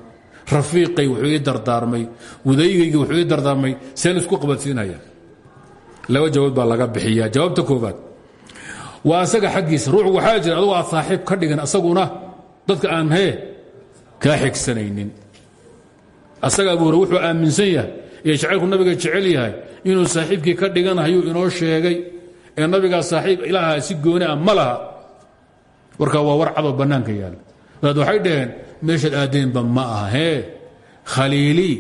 rafiiqay wuxuu ii dardaarmay wadaygayga wuxuu ii dardaarmay seen isku qabadsiinaya laba jawaab baa laga bixiyaa jawaabta koobaad waa asaga xaggiisa ruux waxaa jira adugu aad saaxiib ka dhigan asaguna dadka aan hee kaa xigsanaynin asaga abu wuxuu aaminsan yahay iyo jacaylku nabiga jecel yahay inuu saaxiibkii ka dhiganayuu inoo sheegay. Ee nabigaa saaxiib ilaaha si gooni ah ma laha. Warkaa waa war cadoo bannaanka yaalla daad waxay dhaheen meeshaad aadeenba ma aha hee khaliilii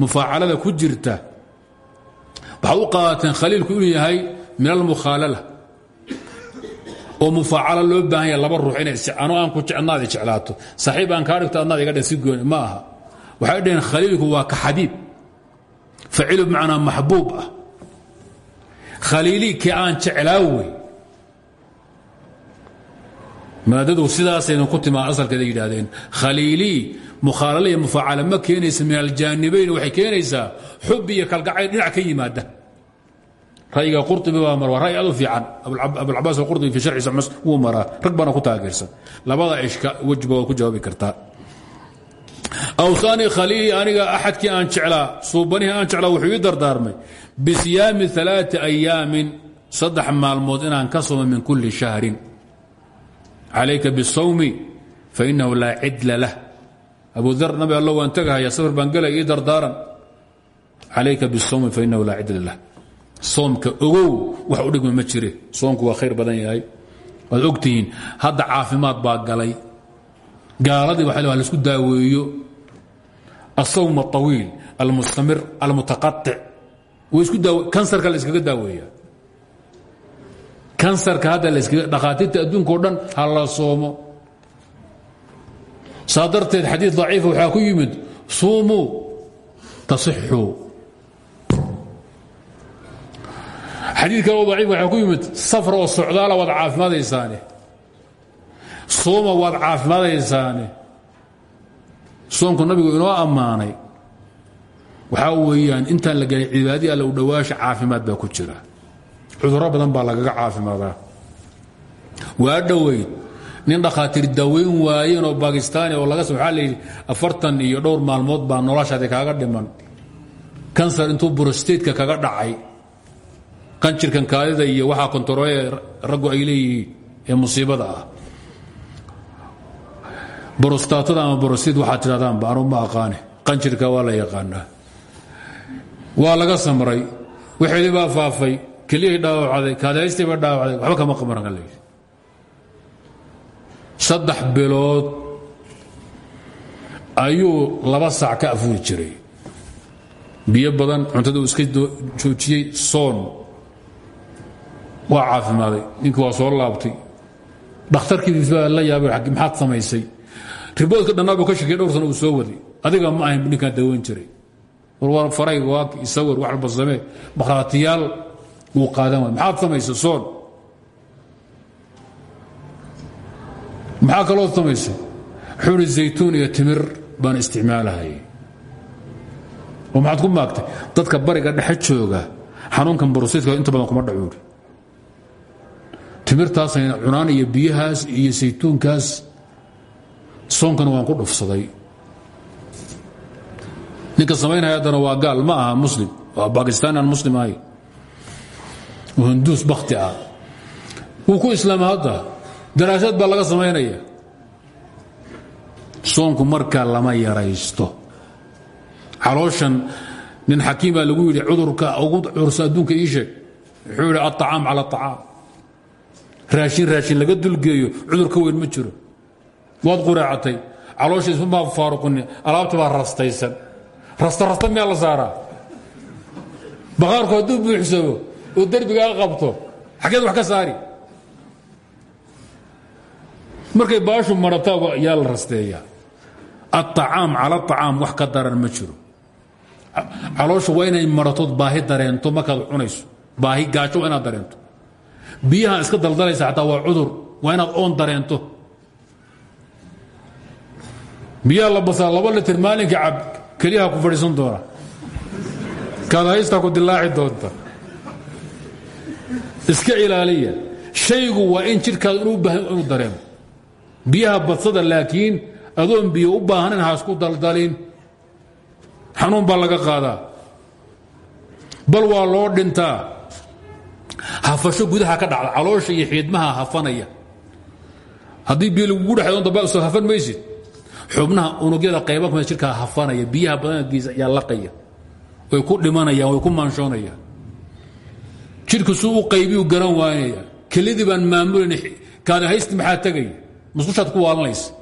mufaacalada ku jirta waxaad u qaadateen khaliilku inuu yahay min almukhaalala oo mufaacalo loo baahan yahay laba ruux inay ano aan ku adnaad i jeclaato. Saaxiib aan kaa dhigto adnaad iga dhe si gooni ma aha. Waxay dhaheen khaliilku waa ka xabiib facilu bimacnaa maxbuub ah. Khaliilii kii aan jeclaa wey. Maadadu sidaasayna ku timaa asalkeeda yidhaahdeen. Khaliilii mukhaalala iyo mufaacala ma keenaysa min aljaanibayn waxay keenaysaa xub iyo kalgacayl dhinac ka yimaada ra'yiga qurطibi baa mar waa ra'yi adu fiican abulcabaas alqurطibi fi sharxi samus wuu maraa rag baana ku taageersan labada ishka wejba waad ku jawaabi kartaa awsaani khaliili aniga axadkii aan jeclaa suubanihii aan jeclaa wuxuu ii dardaarmay bisiyaami ثalaaثi أyaamin saddex maalmood inaan ka somo min kuli shahrin calayka bالsawmi fainahu laa cidla lah abu dar nabi alla waan tegahaya safar baan gelay ii dardaaran calayka bالsawmi fainahu laa cidla lah soomka ogow wax u dhigma ma jire. Soomku waa khayr badan yahay. Waad ogtihiin hadda caafimaad baa galay. Gaaladii waa la isku daaweeyo. Asawm awiil almustamir almutaqaic kansarka la iskaga daaweeya kansarka hadda laskaga dhakhaatiirta adduunko dhan ha la soomo. Saa darteed xadiid daciifa ah waxaa ku yimid suumuu tasixuu. Xadiid kale oo daciif waxaa ku yimid safar oo socdaala waad caafimaadaysaane sooma waad caafimaadaysaane soomku nabigu inoo ammaanay. Waxaa weeyaan intaan la gelay cibaadii alla u dhowaasha caafimaad baa ku jira. Cudurro badan baa lagaga caafimaadaa waa dhoweyd. Nin dhakhaatiir daweyn waayeen oo bakistaani oo laga waxaa layidhi afartan iyo dhowr maalmood baa noloshaadi kaaga dhiman. Kansar intuu brostateka kaga dhacay qanjirkan kaadida iyo waxaa kontaroole raggu ay leeyihiin ee musiibada ah. Brostatada ama brostit waxaad tidhahdaanba anu ma aqaane. Qanjirka waa la yaqaanaa. Waa laga samray. Wixeedii baa faafay. Keliyay dhaawacday. Kaadaystii baa dhaawacday. Waxba kama qamaran layidhi saddex bilood ayuu laba saac ka afuuri jiray. Biyo badan cuntada uu iska joojiyey soon waa caafimaaday ninkii waa soo laabtay. Dhakhtarkiis baa la yaabay maxaad samaysay? Riboodka dhannaabuu ka shekiya dhowr uu soo waday. Adiga ma ahayn ninkaan daweyn jiray. Warwar faray waa isawir wax walba samee. Bakhraatiyaal wuu qaadan waay samaysay soon? Maxaa kaloo samaysay? Xuri zaytuun iyo timir baan isticmaalahayay oo maxaad ku maagtay? Dadka bariga dhexe jooga xanuunkan barusiidka inta badan kuma dhacuuri timirtaasayna cunaan iyo biyahaas iyo saytuunkaas soonkana waan ku dhufsaday ninka samaynaya haddana waa gaal ma aha muslim waa bakistaan aan muslim ahay hunduus bakti ah wuu ku islaama hadda daraasad baa laga samaynaya soonku markaa lama yaraysto calooshan nin xakiim baa lagu yidhi cudurka ugu cursa adduunka ii sheeg wuxuu yidhi aلطacaam calى الطacaam raashin raashin laga dulgeeyo cudurka weyn ma jiro. Waad quraacatay. Caloosha ismamaa faaruqini alaabta baa rastaysan. Rasta rasta miyaa la saaraa? Baqaarku hadduu buuxsamo oo derbigaa qabto xaggeed wax ka saari. Markay baashu marataa yaa la rasteeyaa. Aطacaam cala acaam wax ka daran ma jiro. Caloosha waa inay maratood baahi dareento markaad cunayso. Baahi gaajo waa dareento biyaha iska daldalaysa xataa waa cudur. Waa inaad oon dareento. Biyaha la basaa laba litir maalinka cab keliyaha ku fadhiisan doona. Kaad haystaa ku dilaaci doonta. Iska ilaaliya. Shaygu waa in jidhkaada inuu baahan inuu dareemo. Biyaha badsada laakiin adoon biyo u baahnayn ha isku daldalin. Xanuun baa laga qaadaa. Bal waa loo dhintaa hafasho gudaha ka dhacda caloosha iyo xiidmaha hafanaya. Haddii biyo lagugu dhex doonta soo hafan maysid. Xubnaha unugyada qayba kuma jirkaa hafanaya biyaha badankiisa ayaa laqaya. Way ku dhimanayaan way ku maanshoonayaan jidhku suu u qaybiyu garan waanaya kelidii baan maamulayn kaada haysti maxaa tegaya musqushaad ku waalanaysa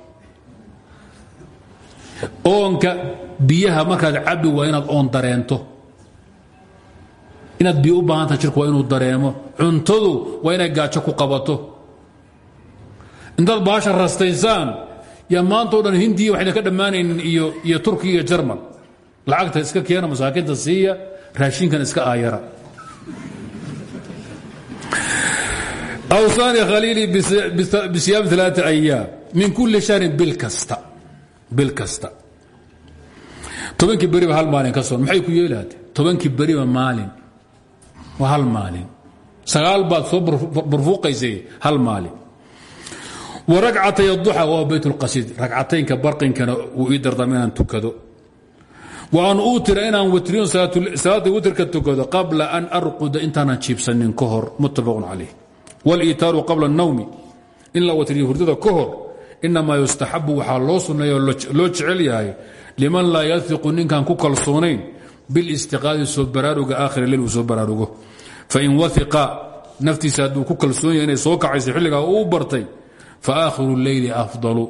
oonka biyaha markaad cabbi waa inaad oon dareento inaad biyo u baahantaha jirku waa inuu dareemo. Cuntadu waa inay gaajo ku qabato. Intaad baasha rastaysaan yaa maanta o dhan hindiya waxayna ka dhammaanaynin iyo turkiya iyo jarmal lacagta iska keena masaakiinta siiya raashinkan iska aayara. Awsaani khaliili bisiyaam aa ayaam min kulli shahrin bil kasta. Tobankii beriba hal maalin ka soon maxay ku yeelaate tobankii beriba maalin waa hal maalin. Sagaal baad soo barfuuqaysay hal maalin. Wa ragcatay aduxa waa baytulqasiid ragcataynka barqinkana wuu ii dardaama inaan tukado. Wa an uutira inaan witriyon salaada witrka tukado qabla an arquda intaanan jiibsanin ka hor muttafaqun calayh. Waliitaaru qabla اnawmi in la watriyo hurdada ka hor inamaa yustaxabu waxaa loo sunneeya oo loo jecel yahay liman laa yaiqu ninkaan ku kalsoonayn bilistiqaadi soo baraaruga aakhir leyl uu soo baraarugo fain waiqa naftiisa hadduu ku kalsoon yahay inay soo kacaysa xilligaa uu bartay faakhiru leyli afdalu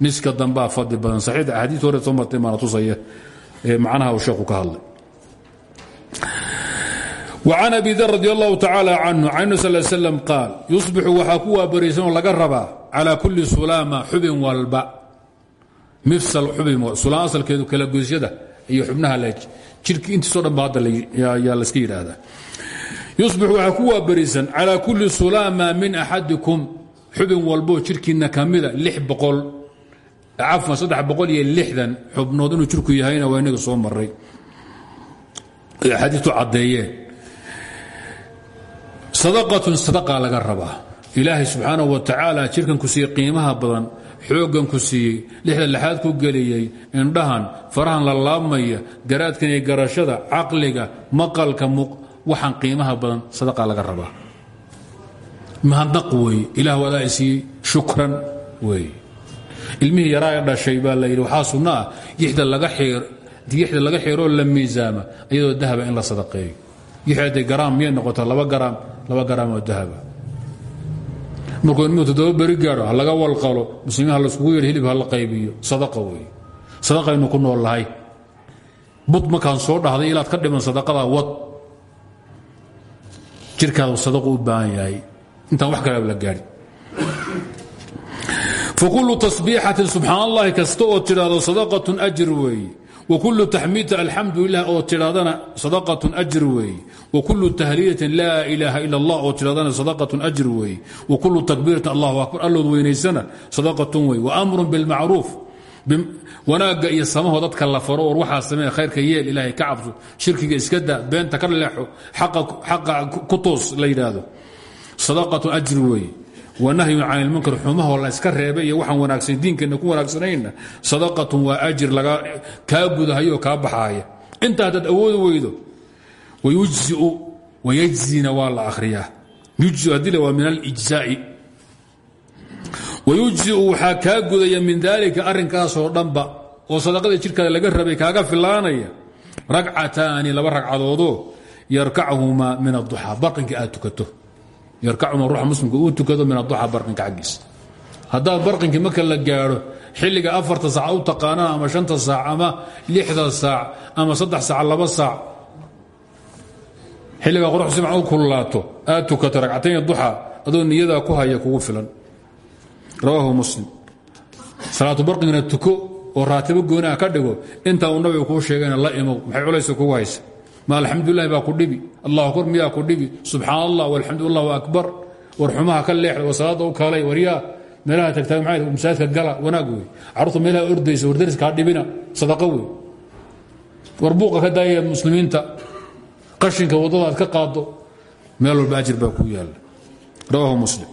niska dambaa fadli badan saxiix axaadiis hore soo martay maana tusaya macnaha uu sheekhu ka hadlay وcan abi dar radi allahu tacaalى canhu can nabi sal slam qaal yusbixu waxaa ku waabaraysanoo laga rabaa calى kuli sulaama xubin walba mifsal xubin sulaan asalkeedu kala goysyada iyo xubnaha jirki intiisoo dhan ba hadda yaa layska yidhaahdaa. Yusbixu waxaa ku waabaraysan calى kuli sulaama min axadikum. Xubin walboo jirkiina kamida cafan saddex iyo lixdan xubnood inuu jirku yahayna waa inaga soo maray axaadiistu caddeeyeen sadaqatun sadaqa laga rabaa. Ilaahay subxaanahu wa tacaala jirkan ku siiyey qiimaha badan xooggan ku siiyey lixda lixaad ku geliyey indhahan farahan la laabmaya garaadkan iyo garashada caqliga maqalka waxaan qiimaha badan sadaqa laga rabaa. Mahadnaq weeye ilaah wadaa siiyey shukran weeye ilmihii yaraa dhashay baa la yidhi waxaa sunno ah yixda laga xeeroo la miisaama iyadoo dahaba in la sadaqeeyo. Yixda garaam miyay noqotaa laba garaam laba garaam oo dahaba markuu toddoba beri gaadho ha laga walqalo muslimiin ha laiskugu yeedho hilib ha la qaybiyo. Sadaqa weeye. Sadaqaynu ku nool lahay bud markaan soo dhahday ilaad ka dhiman sadaqadaa wad. Jirkaadu sadaqu u baahan yahay. Intaan wax kaleba la gaadhin fakulu tasbiixatin subxaan allahi kasta oo tidhaahdo sadaqatun wkulu taxmiidta alxamdu lilah oo tidhahdana sadaqatun ajr weeye wakulu tahliilatin laa ilaaha ila allah oo tidhahdana sadaqatun ajr weeye wakulu takbiiratin allahu akbar allood weynaysana sadaqatun wey waamrun bilmacruuf wanaagga iyo samaho dadka la faro or waxaa samee khayrka yeel ilaahay ka cabso shirkiga iska da beenta ka leexo xaqa ku toos la yidhaahdo. Sadaqatun ajr wanahyun can ilmunkar xumahoo la iska reebay iyo waxaan wanaagsan diinkeenna ku wanaagsanayna sadaqatun waa ajir kaa gudahayo kaa baxaaya intaa haddaad awoodi weydo wayujziu wayajzina waa la akhriyaa. Yujzi haddii waa min alijzaai wayujziu waxaa kaa gudaya min daalika arrinkaasoo dhanba oo sadaqada jirkaada laga rabay kaaga filaanaya ragcataani laba ragcadoodoo yarkachumaa min aduxaa barqinka aad tukato yarkacuma ruuxa muslimka uu tukado min aduxa barqinka xaggiisa. Haddaad barqinkii marka la gaadho xilliga afarta saac u taqaanaan ama shanta saac ama lixda saac ama saddex saac laba saac xilliga qorax siman u kululaato aad tukato ragcatayn duxa adoo niyadaa ku haya kugu filan. Rawaahu muslim. Salaatu barqigna tuko oo raatibo gooniha ka dhigo intaa uu nabiga kuu sheegayna la imow maxay culaysa kugu haysa ma alxamdulilahi baa ku dhibi allah akbar miyaa ku dhibi subxaan allah walxamdu allahu akbar war xumaha ka leexda war salaada u kaalay waryaa meelaha tagtaag maa masaajidka gala wanaag wey carruurta meelaha ordaysa wardariska ha dhibina sadaqo wey war buuqa ka daaya muslimiinta qashinka waddada aad ka qaado meel walba ajir baa kuu yaalla rawahu muslim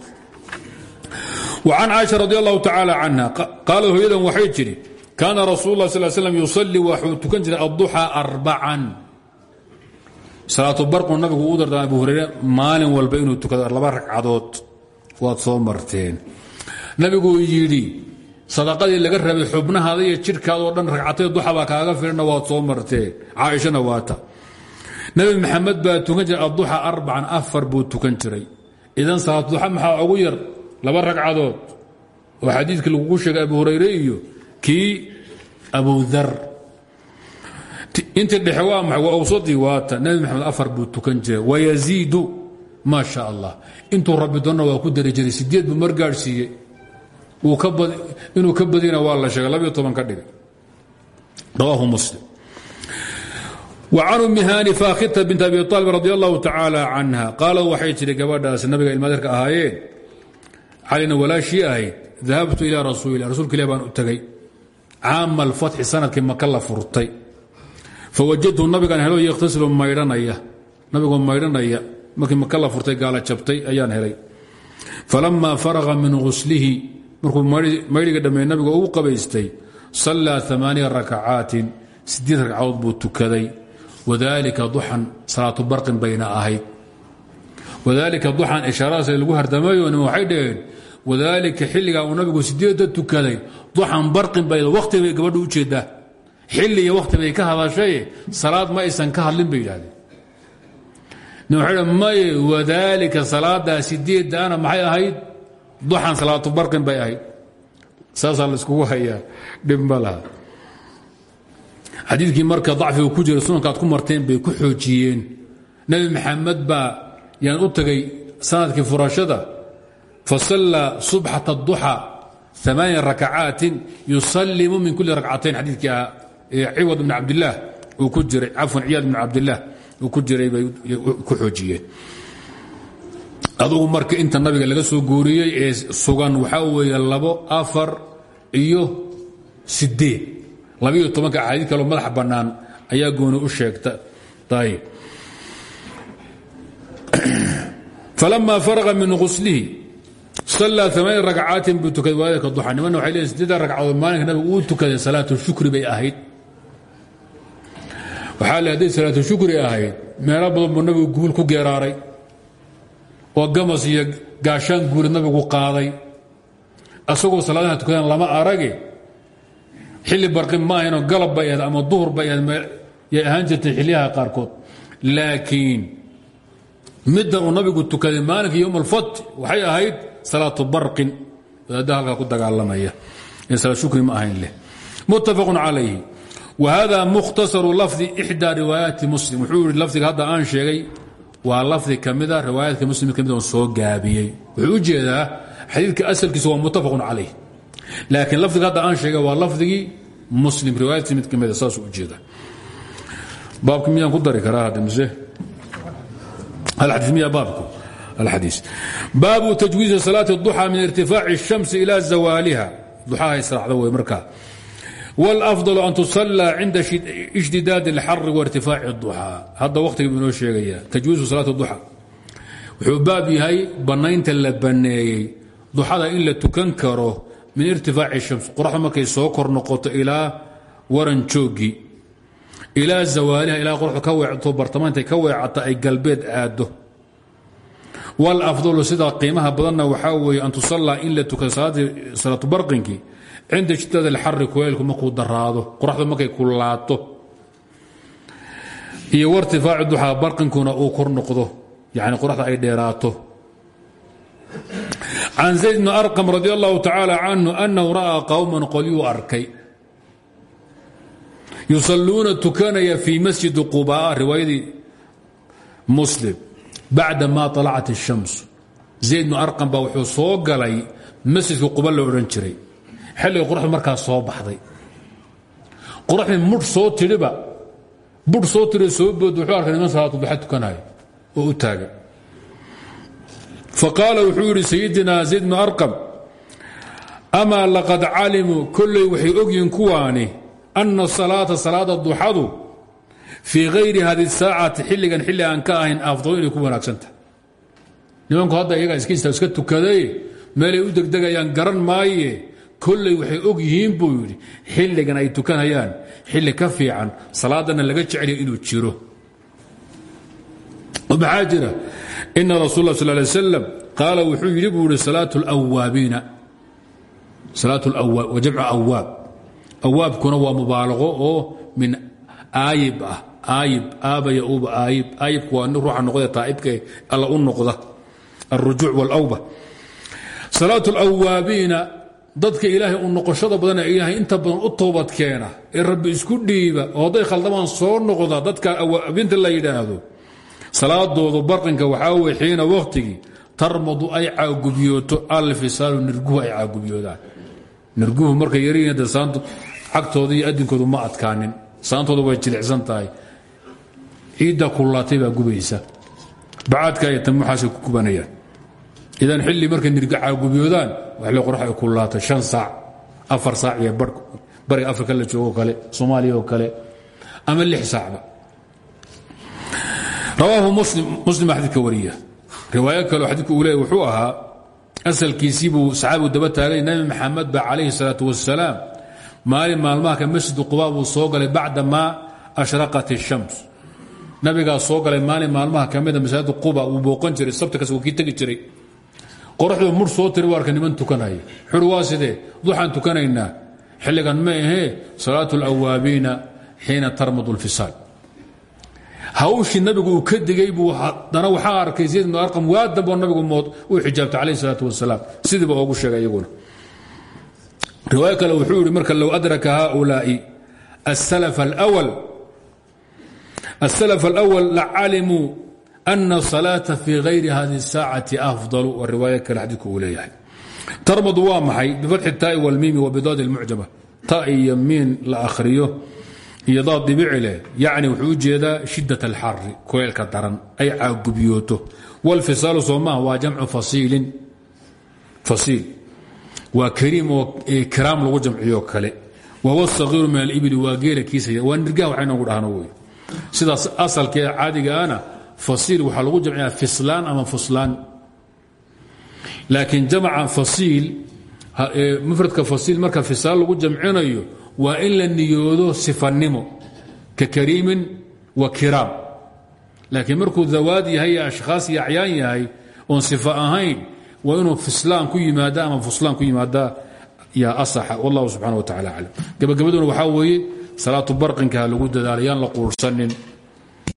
وcan caaشha radi الlahu tacaalى canha qaalad hooyadan waxay tidhi kaana rasuul اlah sl slm yusalii waxuu tukan jiray adduxى arbacan salaatu barqu nabigu uu dardaama abu hurayre maalin walba inuu tukado laba ragcadood waad soo marteen. Nabiguu yidhi sadaqadii laga rabay xubnahaada iyo jidhkaada oo dhan ragcatay duxa kaaga filanna waad soo marteen. Caaishana waata nebi maxamed baa tukan jiray adduxa arbacan afar buu tukan jiray. Idan salaatu duxa maxaa ugu yar? Laba ragcadood oo xadiidkii lagugu sheegay abu hurayre iyo kii abudar intii dhexe waa waa awsadii waata nebi maxamed afar buu tukan jiray. Wayaziidu maa sha allah. Intuu rabbi doonna waa ku dari jiray. Sideed buu mar gaadhsiiyey inuu ka badina waa la sheegay. Labiyo toban ka dhigay. Rawaahu muslim. وcan umi hani fakhita bint abi aalib radi allahu tacaala canha. Qaala waxay tidhi gabadhaas nabiga ilmaadeerka ahaayeen calina walaashii ahayd dahabtu ilaa rasuulilah rasuulka ilah baan u tegay caama alfatxi sannadkii maka fawajadtu nabigaan helo yakhtasilu maydhanaya nabigoo maydhanaya markii maka furtay gaala jabtay ayaan helay. Falamaa faraqa min guslihi markuu maydhiga dhammeey nabiga uu qabaystay sallaa amaaniya rakacaatin. Sideed ragcadood buu tukaday. Wadalika duxan salaatu barqin bayna ahayd. Wadalika duxan ishaaradaas lagu hardamayo waxay dhaheen wadaalika xilligaa uu nabigu sideedda tukaday. Duxan barqin bay waqti bay gabadha u jeedaa xilli iyo wakhti bay ka hadashay salaad ma aysan ka hadlin bay yidhahdeen. Wuxuu maye wadaalika salaadaa sideeddaana maxay ahayd? Duxan salaatu barqin bay ahayd. Saasaa la iskugu hayaa dhib marka dacfigu ku jira sunanka ku marteen bay ku xoojiyeen. Nebi maxamed baa yaan u tagay sannadkii furashada fasallaa subxata اduxى amaaniya rakacaatin yusallimu min kuli rakcatayn. Xadiidkii ahaa ciwad bn cabdilaah uu ku jiray. Cafwan ciyaad bn cabdilaah uu ku jiray ku xoojiyeen. Adugu marka inta nabiga laga soo guuriyey ee sugan waxaa weeye labo afar iyo sideed labiyo tobanka axaadiid kaloo madax bannaan ayaa gooni u sheegta. Ayb [clears throat] falama faraqa min guslihi sallaa amaani rakcaatin buu tukaday. Waadika duxa nimanna waxay leeyiin sideeda ragcadood maalinka nabigu uu tukaday salaatu shukri bay ahayd waxaa le hadday salaatu shukri ahayd meelo badan buu nabigu guul ku geeraaray. Oo gamas iyo gaashaan guuli nabigu qaaday. Asagoo salaadaha tukadaan lama arage. Xilli barqin ma ahaynoo galab bay ama duhur bay ahayd yay ahaan jirtay xilyaha qaarkood. Laakiin middan uu nabigu tukaday maalinka yowm waxay ahayd salaatu barqin. Wadaadda ku dagaalamaya. Ee shukri ma ahayn leh. Muttafaqun calayhi whada mukhtasaru lafdi ixdaa riwaayaati muslim wuxuu yidhi lafdiga hadda aan sheegay waa lafdi ka mida riwaayaadka muslim mid ka mid on soo gaabiyey wuxuu u jeedaa xadiidka asalkiisa waa muttafaqun calayh laakiin lafdiga hadda aan sheegay waa lafdigii muslim riwaayaadkiisa mid ka mida saasuu u jeedaa baabka miyaan ku dari karaa hadda mise alxadiis miya baabku alxadiis baabu tajwiizi salaati duxaa min irtifaaci الshamsi ilaa zawaaliha duxaha israacda wey markaa والأفضل أن تصلى عند اشتداد الحر وارتفاع الضحى هذا وقت ابن الشيخية تجويز صلاة الضحى وحبابي هاي بناينت اللبنيي ضحى إلا تكنكره من ارتفاع الشمس قرح مكي سوكر نقط إلى ورنشوقي ilaa zawaaliha ilaa qorxu ka weecto bartamaantay ka weecata ay galbeed aado wاlafdalu sida qiimaha badanna waxaa weeye an tusallaa in la tukado salaatu barqinkii cinda shidad اlxari kuleylku markuu daraado qoraxdu markay kulaato iyo wartifaaci duxaa barqinkuna uu kor noqdo yani qoraxda ay dheeraato can zayd bn arqam radi allahu tacaala canhu anahu ra'aa qowman qolyuu arkay yusaluuna tukanaya fii masjidi qubaa riwaayadii muslim bacda ma alacat الshams zayd bnu arqam baa wuxuu soo galay masjidka quba la odhan jiray xilliga qoraxdu markaa soo baxday. Qoraxdii mudh soo tidhiba budh soo tidhi soo bood wuxuu arkay niman salaatu duxa tukanayo oo u taagan faqaala wuxuu yidhi sayidina zayd bnu arqam amaa laqad calimuu kolley waxay ogyihiin kuwaani ana salaata salaada duxadu fii hayri hadi saacati xilligan xilli ka ahayn afdalo inay ku wanaagsantahay nimanku hadda iyaga iska iska tukaday meelay u degdegayaan garan maaye kolley waxay og yihiin buu yidhi xilligan ay tukanayaan xilli ka fiican salaadana laga jeceliya inuu jiro. Maxaa jira? Ina rasul la sal qaala wuxuu yidhi buu yihi salaat lwaabiina salaat wa jamcu awaab waa mubaalaqo oo min aayib ah aayib aaba yauuba aayib aayibku waa ruuxa noqda taa'ibka alla u noqda alrujuuc wاlawba salaat lwaabiina dadka ilaahay u noqoshada badan ee ilaahay inta badan u toobad keena ee rabbi isku dhiiba oo hadday khaldamaan soo noqda dadka awaabinta la yidhaahdo salaadoodu barqinka waxaa wey xiina wakhtigii tarmadu ay caagubiyooto alfisaalu nirguhu ay caagubyoodaan nirguhu markay yaryihiin de saantu cagtooda adinkoodu ma adkaanin saantoodu way jilicsan tahay. Ciidda kullaatay gubaysa. Bacaadka iyo tamuxaasay ku gubanayaan idan xilli markay nirga caagubyoodaan waxle qorax ay kullaatay shan saac afar saac iyo bariga afrika la joogo kale soomaaliya oo kale ama lix saacba. Rawaahu muslim xadiidka wariya. Riwaayo kaleo xadiidku uu leey wuxuu ahaa asalkiisii buu saxaabigu daba taagay nabi maxamed ba calayhi salaatu wasalaam maalin maalmaha ka masjidu quba buu soo galay bacda maa ashraqat ishams nabigaa soo galay maalin maalmaha ka mida masaajida quba wuu booqan jiray sabti kas wuu kii tegi jiray qoraxdoo mur soo tiri waarka niman tukanaya xur waa sidee? Xilligan ma ahee salaatu alawaabiina xiina tarmadu lfisaal hawshii nabigu ka digey buu haddana waxaa arkay zayd ibnu arqam waa nabigu mood uu xijaabtay calayh isalaatu wasalaam. Sidiiba oogu sheegay iyaguna. Riwaayo kale wuxuu marka low adraka haaulaa'i asalaf alawal lacaalimuu أن الصلاaة في غayri hadi الساacaة أفضل waa riwaayo kale xadiidku uu leeyahay tarmadu waa maxay بفتح الtaaءi والmiimi وبdaad المucjamة ta iyo miin la akhriyo iyo daad dibici leh yacni wuxuu u jeedaa shidaة الxari kuleelka daran ay caagubyooto واlfisaalu soomaha waa jamcu fasiilin fasiil waa kariim oo kiraam lagu jamciyo kale wahuwa الصaغيiru min الإbli waa geela kiisa waa nirgaha waxaynagu dhahno wey sidaas asalkee caadigaana fasiil waxaa lagu jamciyaa fislaan ama fuslaan. Laakiin jamca fasiil mufradka fasiil marka fisaal lagu jamcinayo waa in niyoodo sifanimo ka kariimin wa kiraam. Laakiin markuu dawaad yahay iyo ashkhaas iyo yahay oon sifa ahayn waa inuu fislaan ku yimaada ama fuslaan ku yimaada yaa asaxa. Wallahu subxana wa tacala aclam. Gabagabaduna waxaa weeye salaatu barqinka ha lagu dadaala la quursanin